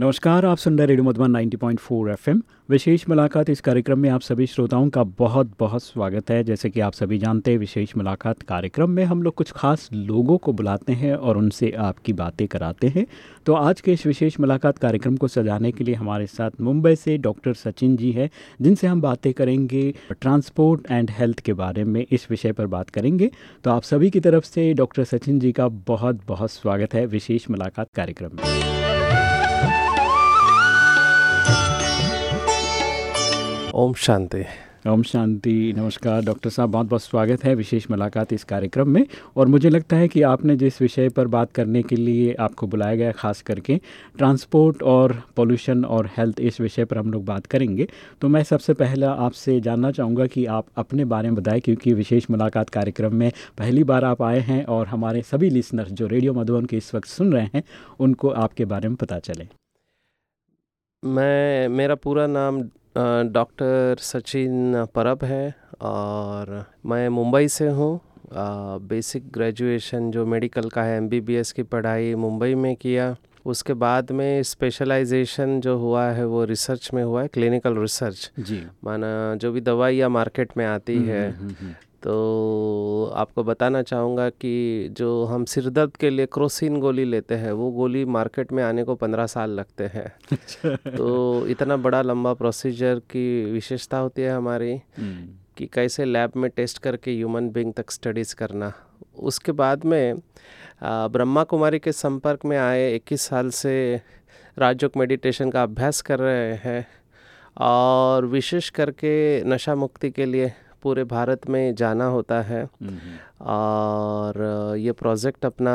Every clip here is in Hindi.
नमस्कार, आप सुन रहे रेडियो मधुबन 90.4 एफएम। विशेष मुलाकात इस कार्यक्रम में आप सभी श्रोताओं का बहुत बहुत स्वागत है। जैसे कि आप सभी जानते हैं, विशेष मुलाकात कार्यक्रम में हम लोग कुछ खास लोगों को बुलाते हैं और उनसे आपकी बातें कराते हैं। तो आज के इस विशेष मुलाकात कार्यक्रम को सजाने के लिए हमारे साथ मुंबई से डॉक्टर सचिन जी है, जिनसे हम बातें करेंगे ट्रांसपोर्ट एंड हेल्थ के बारे में, इस विषय पर बात करेंगे। तो आप सभी की तरफ़ से डॉक्टर सचिन जी का बहुत बहुत स्वागत है विशेष मुलाकात कार्यक्रम में। ओम शांति। ओम शांति नमस्कार। डॉक्टर साहब बहुत बहुत स्वागत है विशेष मुलाकात इस कार्यक्रम में। और मुझे लगता है कि आपने जिस विषय पर बात करने के लिए आपको बुलाया गया खास करके ट्रांसपोर्ट और पोल्यूशन और हेल्थ इस विषय पर हम लोग बात करेंगे तो मैं सबसे पहला आपसे जानना चाहूँगा कि आप अपने बारे में बताएँ क्योंकि विशेष मुलाकात कार्यक्रम में पहली बार आप आए हैं और हमारे सभी लिसनर्स जो रेडियो मधुबन के इस वक्त सुन रहे हैं उनको आपके बारे में पता चले। मैं मेरा पूरा नाम डॉक्टर सचिन परब है और मैं मुंबई से हूँ। बेसिक ग्रेजुएशन जो मेडिकल का है एमबीबीएस की पढ़ाई मुंबई में किया। उसके बाद में स्पेशलाइजेशन जो हुआ है वो रिसर्च में हुआ है क्लिनिकल रिसर्च। जी। माना जो भी दवाइयाँ मार्केट में आती हम्म, है हम्म, हम्म, तो आपको बताना चाहूँगा कि जो हम सिर दर्द के लिए क्रोसिन गोली लेते हैं वो गोली मार्केट में आने को पंद्रह साल लगते हैं। तो इतना बड़ा लंबा प्रोसीजर की विशेषता होती है हमारी हम्म, कि कैसे लैब में टेस्ट करके ह्यूमन बींग तक स्टडीज़ करना। उसके बाद में ब्रह्मा कुमारी के संपर्क में आए 21 साल से राजयोग मेडिटेशन का अभ्यास कर रहे हैं और विशेष करके नशा मुक्ति के लिए पूरे भारत में जाना होता है। और ये प्रोजेक्ट अपना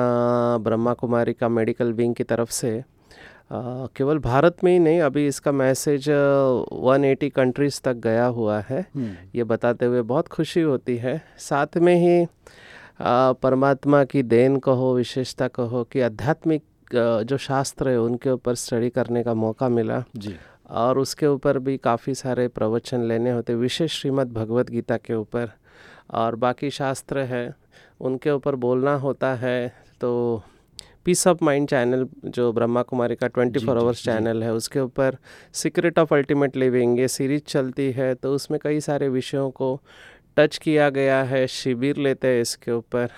ब्रह्मा कुमारी का मेडिकल विंग की तरफ़ से केवल भारत में ही नहीं अभी इसका मैसेज 180 कंट्रीज़ तक गया हुआ है। हम्म, ये बताते हुए बहुत खुशी होती है। साथ में ही परमात्मा की देन कहो विशेषता कहो कि आध्यात्मिक जो शास्त्र है उनके ऊपर स्टडी करने का मौका मिला। जी। और उसके ऊपर भी काफ़ी सारे प्रवचन लेने होते विशेष श्रीमद् भगवत गीता के ऊपर। और बाकी शास्त्र है उनके ऊपर बोलना होता है तो पीस ऑफ़ माइंड चैनल जो ब्रह्मा कुमारी का ट्वेंटी फोर आवर्स चैनल है उसके ऊपर सीक्रेट ऑफ़ अल्टीमेट लिविंग ये सीरीज़ चलती है तो उसमें कई सारे विषयों को टच किया गया है शिविर लेते हैं इसके ऊपर।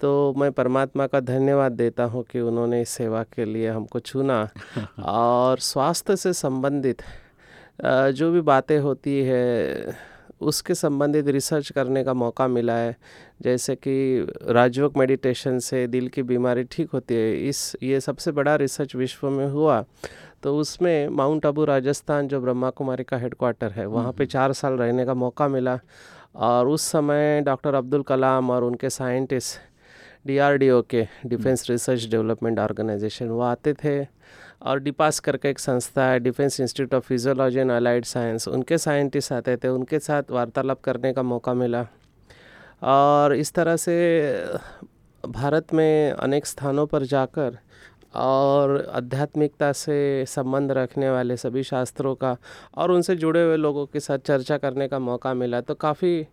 तो मैं परमात्मा का धन्यवाद देता हूँ कि उन्होंने इस सेवा के लिए हमको चुना और स्वास्थ्य से संबंधित जो भी बातें होती है उसके संबंधित रिसर्च करने का मौका मिला है। जैसे कि राजयोग मेडिटेशन से दिल की बीमारी ठीक होती है इस ये सबसे बड़ा रिसर्च विश्व में हुआ। तो उसमें माउंट आबू राजस्थान जो ब्रह्मा कुमारी का हेडक्वार्टर है वहाँ पे चार साल रहने का मौका मिला। और उस समय डॉक्टर अब्दुल कलाम और उनके साइंटिस्ट डीआरडीओ के डिफेंस रिसर्च डेवलपमेंट ऑर्गेनाइजेशन वो आते थे। और डिपास करके एक संस्था है defence institute of physiology and allied science उनके साइंटिस्ट आते थे उनके साथ वार्तालाप करने का मौका मिला। और इस तरह से भारत में अनेक स्थानों पर जाकर और आध्यात्मिकता से संबंध रखने वाले सभी शास्त्रों का और उनसे जुड़े हुए लोगों के साथ चर्चा करने का मौका मिला। तो काफ़ी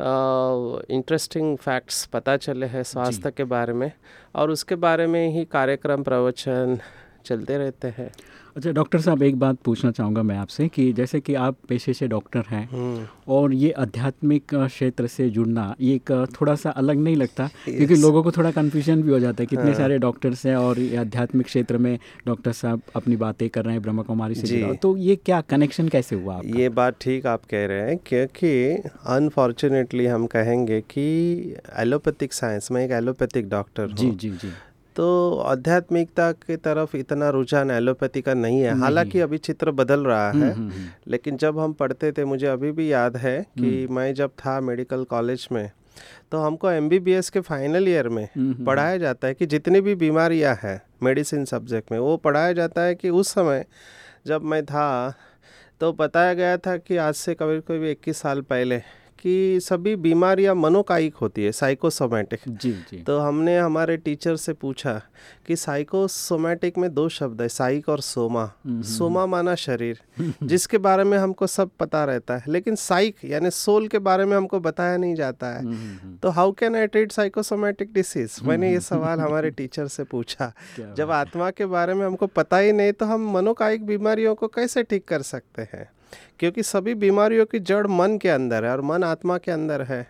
इंटरेस्टिंग फैक्ट्स पता चले हैं स्वास्थ्य के बारे में और उसके बारे में ही कार्यक्रम प्रवचन चलते रहते हैं अच्छा डॉक्टर साहब एक बात पूछना चाहूँगा मैं आपसे कि जैसे कि आप पेशे से डॉक्टर हैं हम्म, और ये आध्यात्मिक क्षेत्र से जुड़ना ये एक थोड़ा सा अलग नहीं लगता क्योंकि. लोगों को थोड़ा कन्फ्यूज़न भी हो जाता है कितने हाँ। सारे डॉक्टर्स हैं और ये आध्यात्मिक क्षेत्र में डॉक्टर साहब अपनी बातें कर रहे हैं ब्रह्मा कुमारी से तो ये क्या कनेक्शन कैसे हुआ आपका? ये बात ठीक आप कह रहे हैं क्योंकि अनफॉर्चुनेटली हम कहेंगे कि एलोपैथिक साइंस में एक एलोपैथिक डॉक्टर जी जी जी तो आध्यात्मिकता की तरफ़ इतना रुझान एलोपैथी का नहीं है। नहीं हालाँकि अभी चित्र बदल रहा हम्म, है हम्म, हम्म, लेकिन जब हम पढ़ते थे मुझे अभी भी याद है कि मैं जब था मेडिकल कॉलेज में तो हमको एमबीबीएस के फाइनल ईयर में हम्म, हम्म, पढ़ाया जाता है कि जितनी भी बीमारियाँ हैं मेडिसिन सब्जेक्ट में वो पढ़ाया जाता है कि उस समय जब मैं था तो बताया गया था कि आज से कभी कभी इक्कीस साल पहले कि सभी बीमारियाँ मनोकायिक होती है साइकोसोमेटिक जी जी। तो हमने हमारे टीचर से पूछा कि साइकोसोमेटिक में दो शब्द है साइक और सोमा सोमा माना शरीर जिसके बारे में हमको सब पता रहता है लेकिन साइक यानी सोल के बारे में हमको बताया नहीं जाता है। तो how can I treat psychosomatic disease मैंने ये सवाल हमारे टीचर से पूछा। जब आत्मा के बारे में हमको पता ही नहीं तो हम मनोकायिक बीमारियों को कैसे ठीक कर सकते हैं? क्योंकि सभी बीमारियों की जड़ मन के अंदर है और मन आत्मा के अंदर है।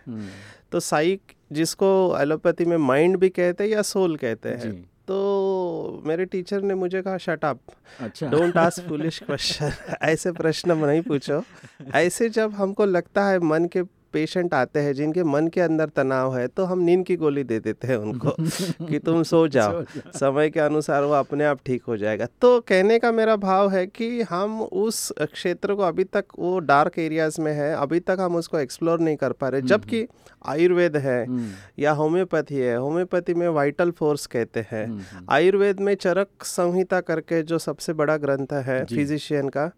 तो साइक जिसको एलोपैथी में माइंड भी कहते हैं या सोल कहते हैं तो मेरे टीचर ने मुझे कहा shut up don't ask foolish question ऐसे प्रश्न नहीं पूछो। ऐसे जब हमको लगता है मन के पेशेंट आते हैं जिनके मन के अंदर तनाव है तो हम नींद की गोली दे देते हैं उनको कि तुम सो जाओ। समय के अनुसार वो अपने आप ठीक हो जाएगा। तो कहने का मेरा भाव है कि हम उस क्षेत्र को अभी तक वो डार्क एरियाज़ में है अभी तक हम उसको एक्सप्लोर नहीं कर पा रहे। हम्म, जबकि हम्म। आयुर्वेद है हम्म। या होम्योपैथी है होम्योपैथी में वाइटल फोर्स कहते हैं। आयुर्वेद में चरक संहिता करके जो सबसे बड़ा ग्रंथ है फिजिशियन का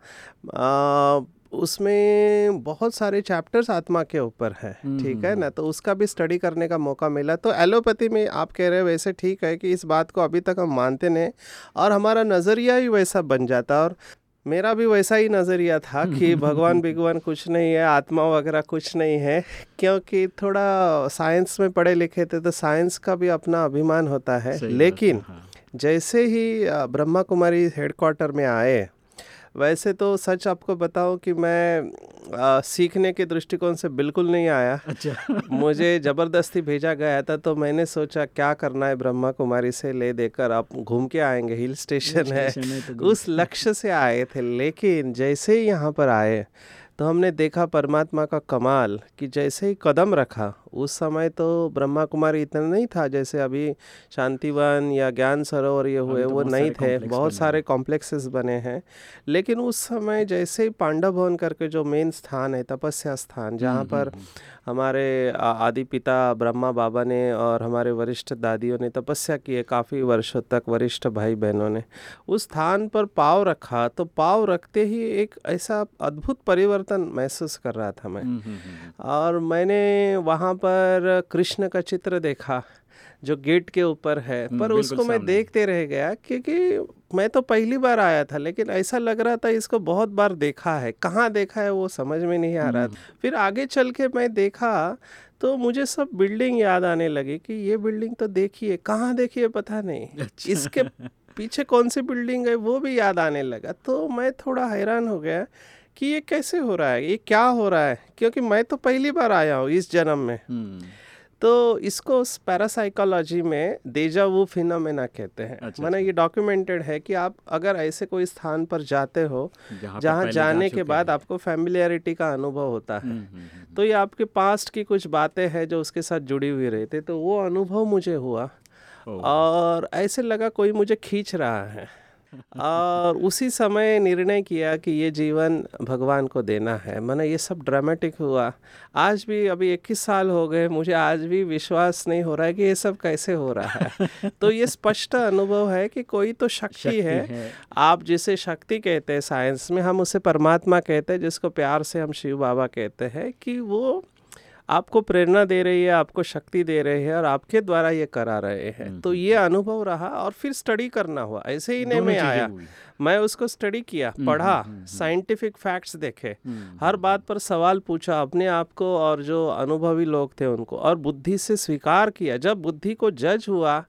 आ, उसमें बहुत सारे चैप्टर्स आत्मा के ऊपर है हम्म, ठीक है हम्म, ना हम्म। तो उसका भी स्टडी करने का मौका मिला तो एलोपैथी में आप कह रहे हो वैसे ठीक है कि इस बात को अभी तक हम मानते नहीं और हमारा नज़रिया ही वैसा बन जाता और मेरा भी वैसा ही नज़रिया था कि भगवान भगवान कुछ नहीं है आत्मा वगैरह कुछ नहीं है क्योंकि थोड़ा साइंस में पढ़े लिखे थे तो साइंस का भी अपना अभिमान होता है लेकिन हाँ। जैसे ही ब्रह्मा कुमारी हेडक्वार्टर में आए वैसे तो सच आपको बताओ कि मैं आ, सीखने के दृष्टिकोण से बिल्कुल नहीं आया। अच्छा। मुझे ज़बरदस्ती भेजा गया था तो मैंने सोचा क्या करना है ब्रह्मा कुमारी से ले देकर? आप घूम के आएँगे हिल स्टेशन है। तो उस लक्ष्य से आए थे लेकिन जैसे ही यहाँ पर आए तो हमने देखा परमात्मा का कमाल कि जैसे ही कदम रखा उस समय तो ब्रह्मा कुमारी इतना नहीं था जैसे अभी शांतिवन या ज्ञान सरोवर ये हुए तो वो नहीं थे बहुत सारे कॉम्प्लेक्सेस बने हैं। लेकिन उस समय जैसे ही पांडव भवन करके जो मेन स्थान है तपस्या स्थान जहाँ हम्म, पर हम्म, हम्म। हमारे आदि पिता ब्रह्मा बाबा ने और हमारे वरिष्ठ दादियों ने तपस्या की है काफ़ी वर्षों तक वरिष्ठ भाई बहनों ने। उस स्थान पर पाव रखा तो पाव रखते ही एक ऐसा अद्भुत परिवर्तन महसूस कर रहा था मैं। और मैंने वहाँ पर कृष्ण का चित्र देखा जो गेट के ऊपर है। हम्म, पर उसको मैं देखते रह गया क्योंकि मैं तो पहली बार आया था लेकिन ऐसा लग रहा था इसको बहुत बार देखा है। कहाँ देखा है वो समझ में नहीं आ रहा था। हम्म। फिर आगे चल के मैं देखा तो मुझे सब बिल्डिंग याद आने लगी कि ये बिल्डिंग तो देखी है कहाँ देखी है पता नहीं। अच्छा। इसके पीछे कौन सी बिल्डिंग है वो भी याद आने लगा। तो मैं थोड़ा हैरान हो गया कि ये कैसे हो रहा है? ये क्या हो रहा है? क्योंकि मैं तो पहली बार आया हूँ इस जन्म में। हम्म। तो इसको पैरासाइकोलॉजी में देजा वो फिनोमेना कहते हैं। अच्छा, मैंने अच्छा। ये डॉक्यूमेंटेड है कि आप अगर ऐसे कोई स्थान पर जाते हो जहाँ जाने के बाद आपको फैमिलियरिटी का अनुभव होता है। हम्म, हम्म, तो ये आपके पास्ट की कुछ बातें हैं जो उसके साथ जुड़ी हुई रहती तो वो अनुभव मुझे हुआ और ऐसे लगा कोई मुझे खींच रहा है। और उसी समय निर्णय किया कि ये जीवन भगवान को देना है। मैंने ये सब ड्रामेटिक हुआ। आज भी अभी इक्कीस साल हो गए मुझे आज भी विश्वास नहीं हो रहा है कि ये सब कैसे हो रहा है। तो ये स्पष्ट अनुभव है कि कोई तो शक्ति, शक्ति है।, है। आप जिसे शक्ति कहते हैं साइंस में हम उसे परमात्मा कहते हैं जिसको प्यार से हम शिव बाबा कहते हैं कि वो आपको प्रेरणा दे रही है आपको शक्ति दे रहे हैं और आपके द्वारा ये करा रहे हैं। हम्म, तो हम्म, ये हम्म। अनुभव रहा और फिर स्टडी करना हुआ। ऐसे ही नहीं मैं आया। मैं उसको स्टडी किया पढ़ा साइंटिफिक फैक्ट्स देखे। हर बात पर सवाल पूछा अपने आप को और जो अनुभवी लोग थे उनको और बुद्धि से स्वीकार किया। जब बुद्धि को जज हुआ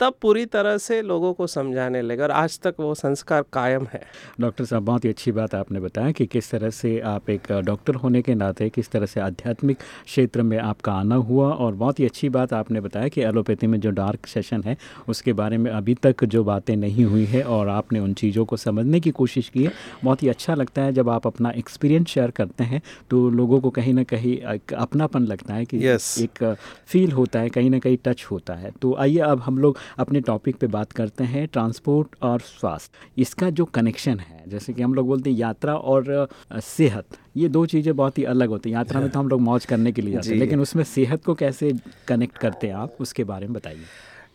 तब पूरी तरह से लोगों को समझाने लगे और आज तक वो संस्कार कायम है। डॉक्टर साहब बहुत ही अच्छी बात आपने बताया कि किस तरह से आप एक डॉक्टर होने के नाते किस तरह से आध्यात्मिक क्षेत्र में आपका आना हुआ और बहुत ही अच्छी बात आपने बताया कि एलोपैथी में जो डार्क सेशन है उसके बारे में अभी तक जो बातें नहीं हुई है और आपने उन चीज़ों को समझने की कोशिश की है। बहुत ही अच्छा लगता है जब आप अपना एक्सपीरियंस शेयर करते हैं तो लोगों को कहीं ना कहीं अपनापन लगता है कि yes. एक फील होता है कहीं ना कहीं टच होता है। तो आइए अब हम लोग अपने टॉपिक पे बात करते हैं ट्रांसपोर्ट और स्वास्थ्य। इसका जो कनेक्शन है जैसे कि हम लोग बोलते हैं यात्रा और सेहत ये दो चीज़ें बहुत ही अलग होती हैं। यात्रा में तो हम लोग मौज करने के लिए जाते हैं लेकिन उसमें सेहत को कैसे कनेक्ट करते हैं आप उसके बारे में बताइए।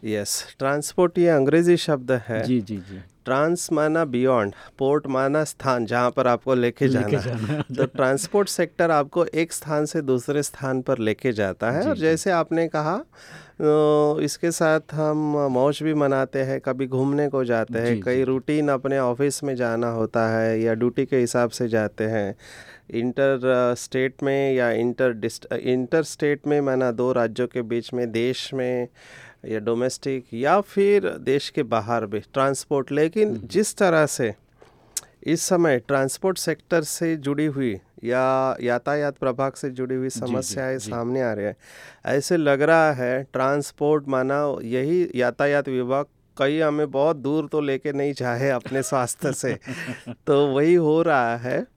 यस ट्रांसपोर्ट ये अंग्रेज़ी शब्द है। जी जी जी। ट्रांस माना बियॉन्ड पोर्ट माना स्थान जहाँ पर आपको लेके जाना, है। तो ट्रांसपोर्ट सेक्टर आपको एक स्थान से दूसरे स्थान पर लेके जाता है। और जैसे आपने कहा तो इसके साथ हम मौज भी मनाते हैं कभी घूमने को जाते हैं कई रूटीन अपने ऑफ़िस में जाना होता है या ड्यूटी के हिसाब से जाते हैं। इंटर स्टेट में या इंटर डिस्ट इंटर स्टेट में माना दो राज्यों के बीच में देश में या डोमेस्टिक या फिर देश के बाहर भी ट्रांसपोर्ट लेकिन हम्म। जिस तरह से इस समय ट्रांसपोर्ट सेक्टर से जुड़ी हुई या यातायात प्रभाग से जुड़ी हुई समस्याएँ सामने आ रही है। ऐसे लग रहा है ट्रांसपोर्ट माना यही यातायात विभाग कहीं हमें बहुत दूर तो लेके नहीं जाए अपने स्वास्थ्य से। तो वही हो रहा है।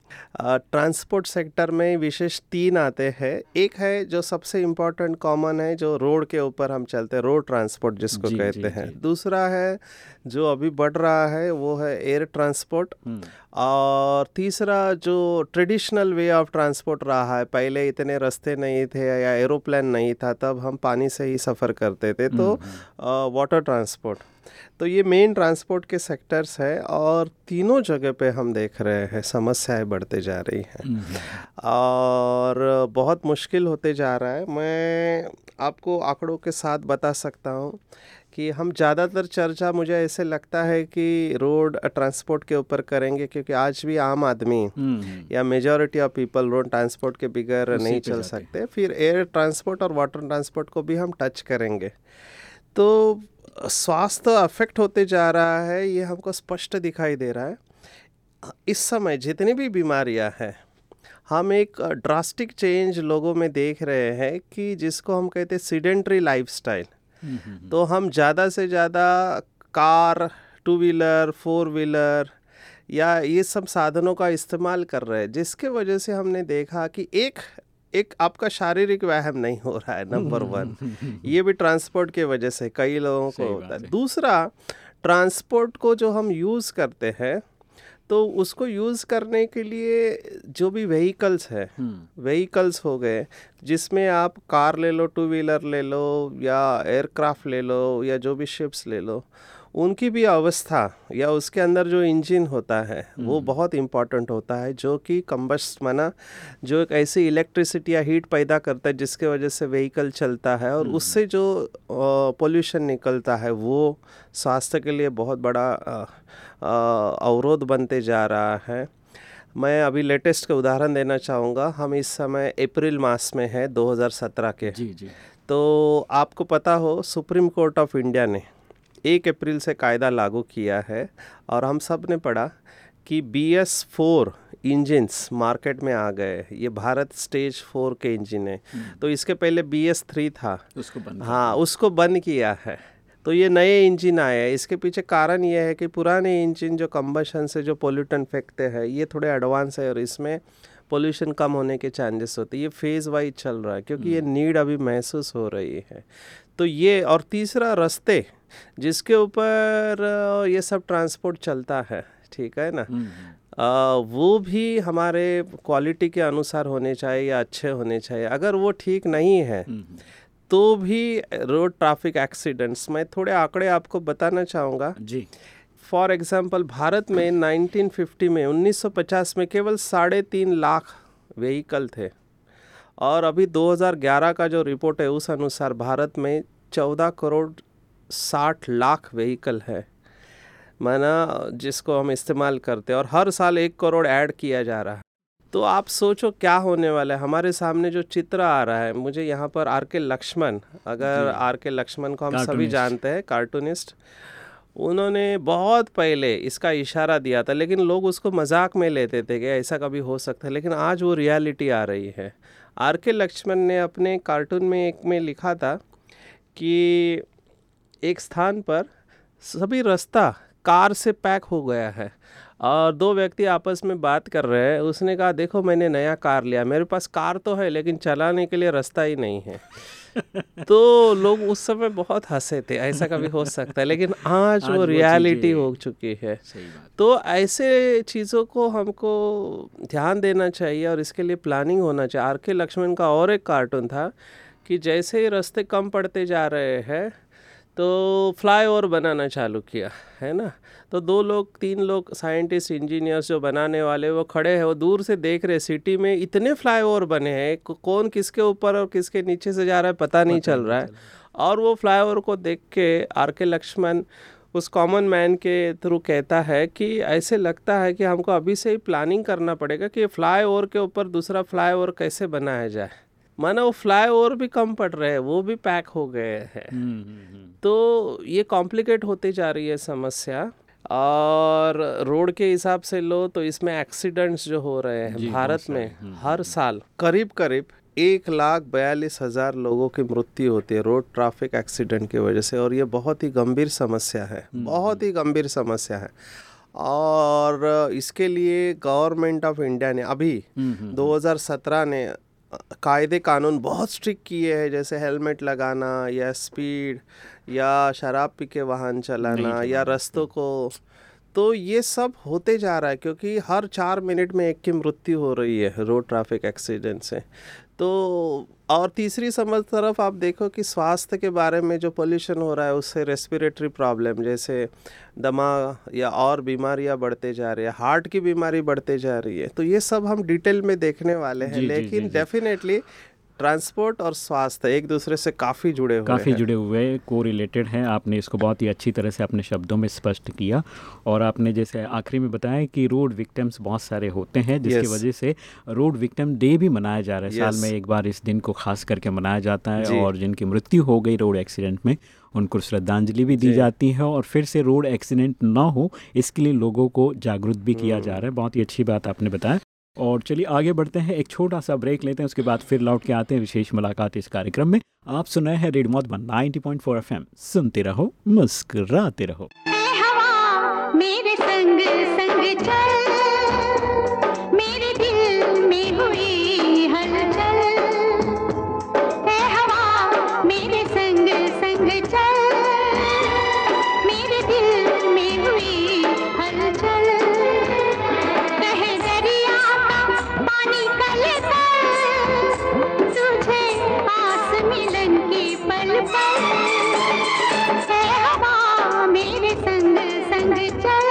ट्रांसपोर्ट सेक्टर में विशेष तीन आते हैं। एक है जो सबसे इम्पोर्टेंट कॉमन है जो रोड के ऊपर हम चलते हैं रोड ट्रांसपोर्ट जिसको जी, कहते जी, हैं। जी. दूसरा है जो अभी बढ़ रहा है वो है एयर ट्रांसपोर्ट। हम्म। और तीसरा जो ट्रेडिशनल वे ऑफ़ ट्रांसपोर्ट रहा है पहले इतने रास्ते नहीं थे या एरोप्लेन नहीं था तब हम पानी से ही सफ़र करते थे तो वाटर हम्म, ट्रांसपोर्ट हम्म। तो ये मेन ट्रांसपोर्ट के सेक्टर्स है और तीनों जगह पे हम देख रहे हैं समस्याएँ बढ़ते जा रही हैं हम्म। और बहुत मुश्किल होते जा रहा है मैं आपको आंकड़ों के साथ बता सकता हूँ कि हम ज़्यादातर चर्चा मुझे ऐसे लगता है कि रोड ट्रांसपोर्ट के ऊपर करेंगे क्योंकि आज भी आम आदमी हम्म। या majority of people road transport के बिगैर नहीं चल सकते। फिर एयर ट्रांसपोर्ट और वाटर ट्रांसपोर्ट को भी हम टच करेंगे। तो स्वास्थ्य अफेक्ट होते जा रहा है ये हमको स्पष्ट दिखाई दे रहा है। इस समय जितनी भी बीमारियाँ हैं हम एक ड्रास्टिक चेंज लोगों में देख रहे हैं कि जिसको हम कहते हैं सीडेंट्री लाइफस्टाइल तो हम ज़्यादा से ज़्यादा car two wheeler four wheeler या ये सब साधनों का इस्तेमाल कर रहे हैं जिसके वजह से हमने देखा कि एक एक आपका शारीरिक व्यायाम नहीं हो रहा है नंबर वन ये भी ट्रांसपोर्ट के वजह से कई लोगों को होता है। दूसरा ट्रांसपोर्ट को जो हम यूज़ करते हैं तो उसको यूज़ करने के लिए जो भी व्हीकल्स है व्हीकल्स हो गए जिसमें आप कार ले लो टू व्हीलर ले लो या एयरक्राफ्ट ले लो या जो भी शिप्स ले लो उनकी भी अवस्था या उसके अंदर जो इंजन होता है वो हम्म। बहुत इंपॉर्टेंट होता है जो कि कम्बस्ट माना जो एक ऐसी इलेक्ट्रिसिटी या हीट पैदा करता है जिसके वजह से व्हीकल चलता है और हम्म। उससे जो पोल्यूशन निकलता है वो स्वास्थ्य के लिए बहुत बड़ा अवरोध बनते जा रहा है मैं अभी लेटेस्ट का उदाहरण देना चाहूँगा हम इस समय अप्रैल मास में है 2017 के जी जी तो आपको पता हो सुप्रीम कोर्ट ऑफ़ इंडिया ने एक अप्रैल से कायदा लागू किया है और हम सबने पढ़ा कि B S four engines market में आ गए ये भारत स्टेज फोर के इंजन है। हम्म। तो इसके पहले बी एस थ्री था। उसको बंद हाँ उसको बंद किया है। तो ये नए इंजन आए हैं। इसके पीछे कारण ये है कि पुराने इंजन जो कम्बशन से जो पोल्यूटन फेंकते हैं ये थोड़े एडवांस है और इसमें पोल्यूशन कम होने के चांसेस होते हैं। ये फ़ेज़ वाइज चल रहा है क्योंकि ये नीड हम्म। अभी महसूस हो रही है। तो ये और तीसरा रास्ते जिसके ऊपर ये सब ट्रांसपोर्ट चलता है ठीक है ना? हम्म, हम्म। आ, वो भी हमारे क्वालिटी के अनुसार होने चाहिए या अच्छे होने चाहिए। अगर वो ठीक नहीं है हम्म, तो भी रोड ट्रैफ़िक एक्सीडेंट्स मैं थोड़े आंकड़े आपको बताना चाहूँगा। जी। फॉर एग्जांपल भारत में 1950 में 1950 में केवल साढ़े तीन लाख व्हीकल थे। और अभी 2011 का जो रिपोर्ट है उस अनुसार भारत में 14 करोड़ साठ लाख व्हीकल है। माना जिसको हम इस्तेमाल करते हैं और हर साल एक करोड़ ऐड किया जा रहा है। तो आप सोचो क्या होने वाला है। हमारे सामने जो चित्र आ रहा है मुझे यहाँ पर आर के लक्ष्मण अगर आर के लक्ष्मण को हम सभी जानते हैं कार्टूनिस्ट उन्होंने बहुत पहले इसका इशारा दिया था लेकिन लोग उसको मज़ाक में लेते थे कि ऐसा कभी हो सकता है लेकिन आज वो रियलिटी आ रही है। आर के लक्ष्मण ने अपने कार्टून में एक में लिखा था कि एक स्थान पर सभी रास्ता कार से पैक हो गया है। और दो व्यक्ति आपस में बात कर रहे हैं। उसने कहा देखो मैंने नया कार लिया। मेरे पास कार तो है लेकिन चलाने के लिए रास्ता ही नहीं है। तो लोग उस समय बहुत हंसे थे। ऐसा कभी हो सकता है लेकिन आज, आज वो रियलिटी हो चुकी है। तो ऐसे चीज़ों को हमको ध्यान देना चाहिए और इसके लिए प्लानिंग होना चाहिए। आर के लक्ष्मण का और एक कार्टून था कि जैसे ही रास्ते कम पड़ते जा रहे हैं तो फ्लाई ओवर बनाना चालू किया है ना? तो दो लोग तीन लोग साइंटिस्ट इंजीनियर्स जो बनाने वाले वो खड़े हैं वो दूर से देख रहे सिटी में इतने फ्लाई ओवर बने हैं कौन किसके ऊपर और किसके नीचे से जा रहा है पता नहीं चल रहा है। और वो फ्लाई ओवर को देख के आर के लक्ष्मण उस कॉमन मैन के थ्रू कहता है कि ऐसे लगता है कि हमको अभी से ही प्लानिंग करना पड़ेगा कि फ्लाई ओवर के ऊपर दूसरा फ्लाई ओवर कैसे बनाया जाए। माना वो फ्लाई ओवर भी कम पड़ रहे हैं वो भी पैक हो गए हैं। हम्म, हम्म, हम्म। तो ये कॉम्प्लिकेट होती जा रही है समस्या और रोड के हिसाब से लो तो इसमें एक्सीडेंट्स जो हो रहे हैं भारत में हर साल करीब करीब एक लाख बयालीस हज़ार लोगों की मृत्यु होती है रोड ट्रैफ़िक एक्सीडेंट की वजह से और ये बहुत ही गंभीर समस्या है बहुत ही गंभीर समस्या है। और इसके लिए गवर्नमेंट ऑफ़ इंडिया ने अभी 2017 ने कायदे कानून बहुत स्ट्रिक्ट किए हैं जैसे हेलमेट लगाना या स्पीड या शराब पी के वाहन चलाना या रस्तों को। तो ये सब होते जा रहा है क्योंकि हर चार मिनट में एक की मृत्यु हो रही है रोड ट्रैफ़िक एक्सीडेंट से। तो और तीसरी समझ तरफ़ आप देखो कि स्वास्थ्य के बारे में जो पोल्यूशन हो रहा है उससे रेस्पिरेटरी प्रॉब्लम जैसे दमा या और बीमारियाँ बढ़ते जा रही है हार्ट की बीमारी बढ़ते जा रही है तो ये सब हम डिटेल में देखने वाले हैं। लेकिन डेफिनेटली ट्रांसपोर्ट और स्वास्थ्य एक दूसरे से काफ़ी जुड़े हुए काफ़ी जुड़े हुए को रिलेटेड हैं। आपने इसको बहुत ही अच्छी तरह से अपने शब्दों में स्पष्ट किया और आपने जैसे आखिरी में बताया कि रोड विक्टम्स बहुत सारे होते हैं जिसकी yes. वजह से रोड विक्टम डे भी मनाया जा रहा है। yes. साल में एक बार इस दिन को खास करके मनाया जाता है और जिनकी मृत्यु हो गई रोड एक्सीडेंट में उनको श्रद्धांजलि भी दी जाती है और फिर से रोड एक्सीडेंट ना हो इसके लिए लोगों को जागरूक भी किया जा रहा है। बहुत ही अच्छी बात आपने बताया। और चलिए आगे बढ़ते हैं, एक छोटा सा ब्रेक लेते हैं, उसके बाद फिर लौट के आते हैं विशेष मुलाकात इस कार्यक्रम में। आप सुन रहे हैं रेडियो मधुबन 90.4 एफएम। सुनते रहो, मुस्कुराते रहो। मेरे संग संग चल। मेरे संग संग चल।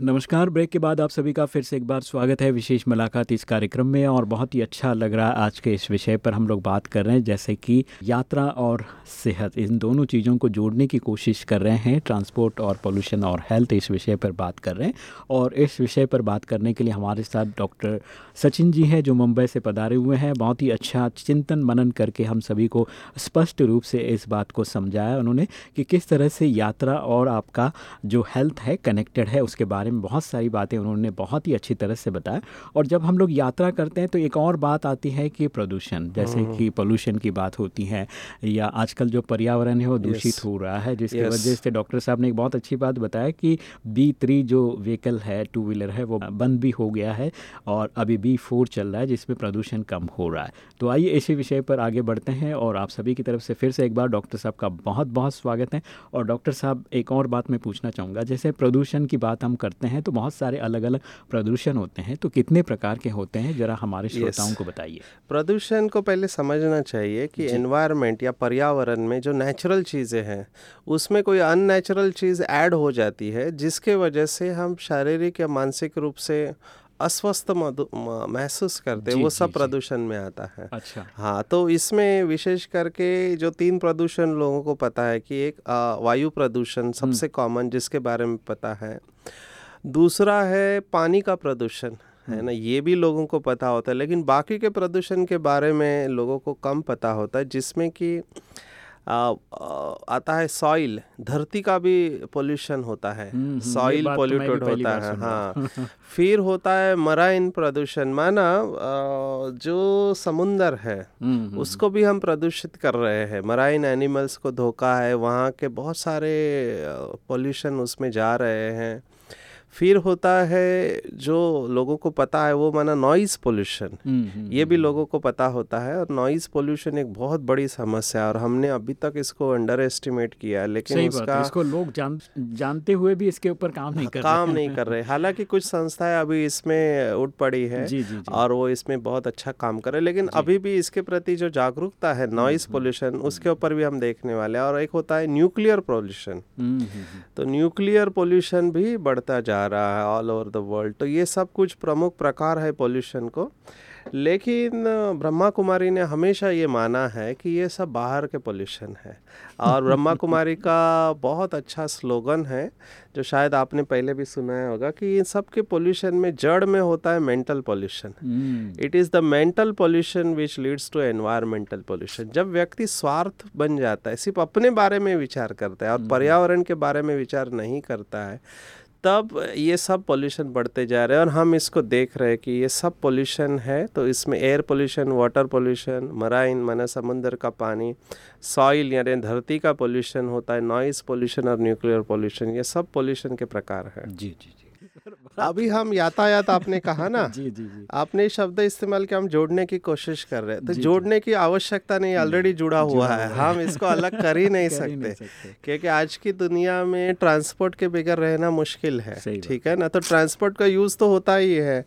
नमस्कार। ब्रेक के बाद आप सभी का फिर से एक बार स्वागत है विशेष मुलाकात इस कार्यक्रम में और बहुत ही अच्छा लग रहा है आज के इस विषय पर हम लोग बात कर रहे हैं, जैसे कि यात्रा और सेहत। इन दोनों चीज़ों को जोड़ने की कोशिश कर रहे हैं, ट्रांसपोर्ट और पोल्यूशन और हेल्थ इस विषय पर बात कर रहे हैं। और इस विषय पर बात करने के लिए हमारे साथ डॉक्टर सचिन जी हैं, जो मुंबई से पधारे हुए हैं। बहुत ही अच्छा चिंतन मनन करके हम सभी को स्पष्ट रूप से इस बात को समझाया उन्होंने कि किस तरह से यात्रा और आपका जो हेल्थ है, कनेक्टेड है, उसके बारे बारे में बहुत सारी बातें उन्होंने बहुत ही अच्छी तरह से बताया। और जब हम लोग यात्रा करते हैं तो एक और बात आती है कि प्रदूषण जैसे हम्म। कि पोल्यूशन की बात होती है या आजकल जो पर्यावरण है वो दूषित हो रहा है जिसकी वजह से डॉक्टर साहब ने एक बहुत अच्छी बात बताया कि बी थ्री जो व्हीकल है टू व्हीलर है वो बंद भी हो गया है और अभी बी फोर चल रहा है जिसमें प्रदूषण कम हो रहा है। तो आइए इसी विषय पर आगे बढ़ते हैं और आप सभी की तरफ़ से फिर से एक बार डॉक्टर साहब का बहुत बहुत स्वागत है। और डॉक्टर साहब एक और बात मैं पूछना चाहूँगा जैसे प्रदूषण की बात हम करते हैं तो बहुत सारे अलग अलग प्रदूषण होते हैं तो कितने प्रकार के होते हैं जरा हमारे श्रोताओं को बताइए। प्रदूषण को पहले समझना चाहिए कि एनवायरमेंट या पर्यावरण में जो नेचुरल चीज़ें हैं उसमें कोई अननेचुरल चीज़ ऐड हो जाती है जिसके वजह से हम शारीरिक या मानसिक रूप से अस्वस्थ महसूस करते वो सब प्रदूषण में आता है। अच्छा। हाँ तो इसमें विशेष करके जो तीन प्रदूषण लोगों को पता है कि एक वायु प्रदूषण सबसे कॉमन। जिसके बारे में पता है दूसरा है पानी का प्रदूषण है हम्म। ना? ये भी लोगों को पता होता है लेकिन बाकी के प्रदूषण के बारे में लोगों को कम पता होता है जिसमें कि आता है सॉइल धरती का भी पोल्यूशन होता है। सॉइल हम्म, पोल्यूटेड हम्म, तो होता है हाँ। फिर होता है मराइन प्रदूषण माना जो समुंदर है उसको भी हम प्रदूषित कर रहे हैं। मराइन एनिमल्स को धोखा है वहाँ के बहुत सारे पोल्यूशन उसमें जा रहे हैं। फिर होता है जो लोगों को पता है वो माना नॉइज़ पोल्यूशन ये भी हम्म। लोगों को पता होता है और नॉइज़ पोल्यूशन एक बहुत बड़ी समस्या है और हमने अभी तक इसको अंडर एस्टिमेट किया है लेकिन उसका इसको लोग जान जानते हुए भी इसके ऊपर काम नहीं कर काम नहीं कर रहे। हालाँकि कुछ संस्थाएँ अभी इसमें उठ पड़ी है जी, जी, जी. और वो इसमें बहुत अच्छा काम कर रहे लेकिन अभी भी इसके प्रति जो जागरूकता है नॉइज़ हम्म, पोल्यूशन हम्म, उसके ऊपर भी हम देखने वाले हैं और एक होता है न्यूक्लियर पोल्यूशन तो न्यूक्लियर पोल्यूशन भी बढ़ता जा रहा है ऑल ओवर द वर्ल्ड तो ये सब कुछ प्रमुख प्रकार है पोल्यूशन को। लेकिन ब्रह्मा कुमारी ने हमेशा ये माना है कि ये सब बाहर के पोल्यूशन है। और ब्रह्मा कुमारी का बहुत अच्छा स्लोगन है जो शायद आपने पहले भी सुनाया होगा कि इन सब के पोल्यूशन में जड़ में होता है mental pollution it is the mental pollution which leads to environmental pollution जब व्यक्ति स्वार्थ बन जाता है सिर्फ़ अपने बारे में विचार करता है और हम्म। पर्यावरण के बारे में विचार नहीं करता है तब ये सब पोल्यूशन बढ़ते जा रहे हैं और हम इसको देख रहे हैं कि ये सब पोल्यूशन है तो इसमें air pollution water pollution marine माना समुंदर का पानी सॉइल यानी धरती का पोल्यूशन होता है नॉइस पोल्यूशन और न्यूक्लियर पोल्यूशन ये सब पोल्यूशन के प्रकार हैं। जी जी जी। अभी हम यातायात आपने कहा ना जी जी जी। आपने शब्द इस्तेमाल किया हम जोड़ने की कोशिश कर रहे हैं। तो जोड़ने की आवश्यकता नहीं ऑलरेडी जुड़ा हुआ है। हम इसको अलग कर ही नहीं सकते। क्योंकि आज की दुनिया में ट्रांसपोर्ट के बगैर रहना मुश्किल है ठीक है ना? तो ट्रांसपोर्ट का यूज़ तो होता ही है।